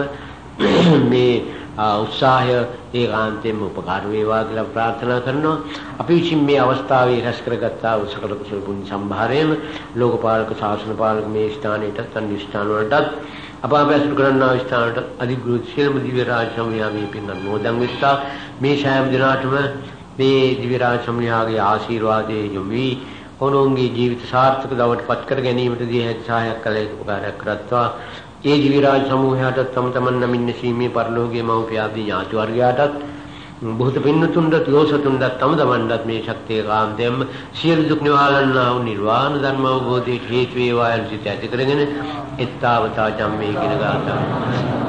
මේ උත්සාහය ඒකාන්තයෙන්ම උපකාර වේවා කියලා ප්‍රාර්ථනා කරනවා. අපි විසින් මේ අවස්ථාවේ රැස් කරගත්තා වූ සකල කුසල පුණ්‍ය සම්භාරයම ලෝකපාලක ශාසන පාලක මේ ස්ථානයටත් අනිස්ථාන වලටත් අප අපැසුරු කරන්නා ස්ථානට අධිගෘහ සියලුම දිව්‍ය රාජ සමයාමී පින් අනුමෝදන් වෙත්තා මේ සෑම දිනාටම මේ දිව්‍ය රාජ සමයාගේ ආශිර්වාදයේ යොමු වී ඔවුන්ගේ ජීවිත සාර්ථක දවට පත් කර ගැනීමට දී හැකි සහායක් කළ උපකාරයක් කරත්වා. ඒ දිව්‍ය රාජ සමූහයාට තම තමන් නමින් නැසීමේ පරිලෝකයේ මව්පිය ආදී ඥාති වර්ගයාටත් බොහෝත පින්නතුන්ට යෝසතුන්ට තම තමන්ටත් මේ ශක්තිය කාන්තයෙන්ම සියලු දුක් නිවාලන්නා වූ නිර්වාණ ධර්ම අවබෝධයට හේතු වේවා යන සිත ඇති කරගෙන එත්තාවතා ජම්මේ කියන ගාථා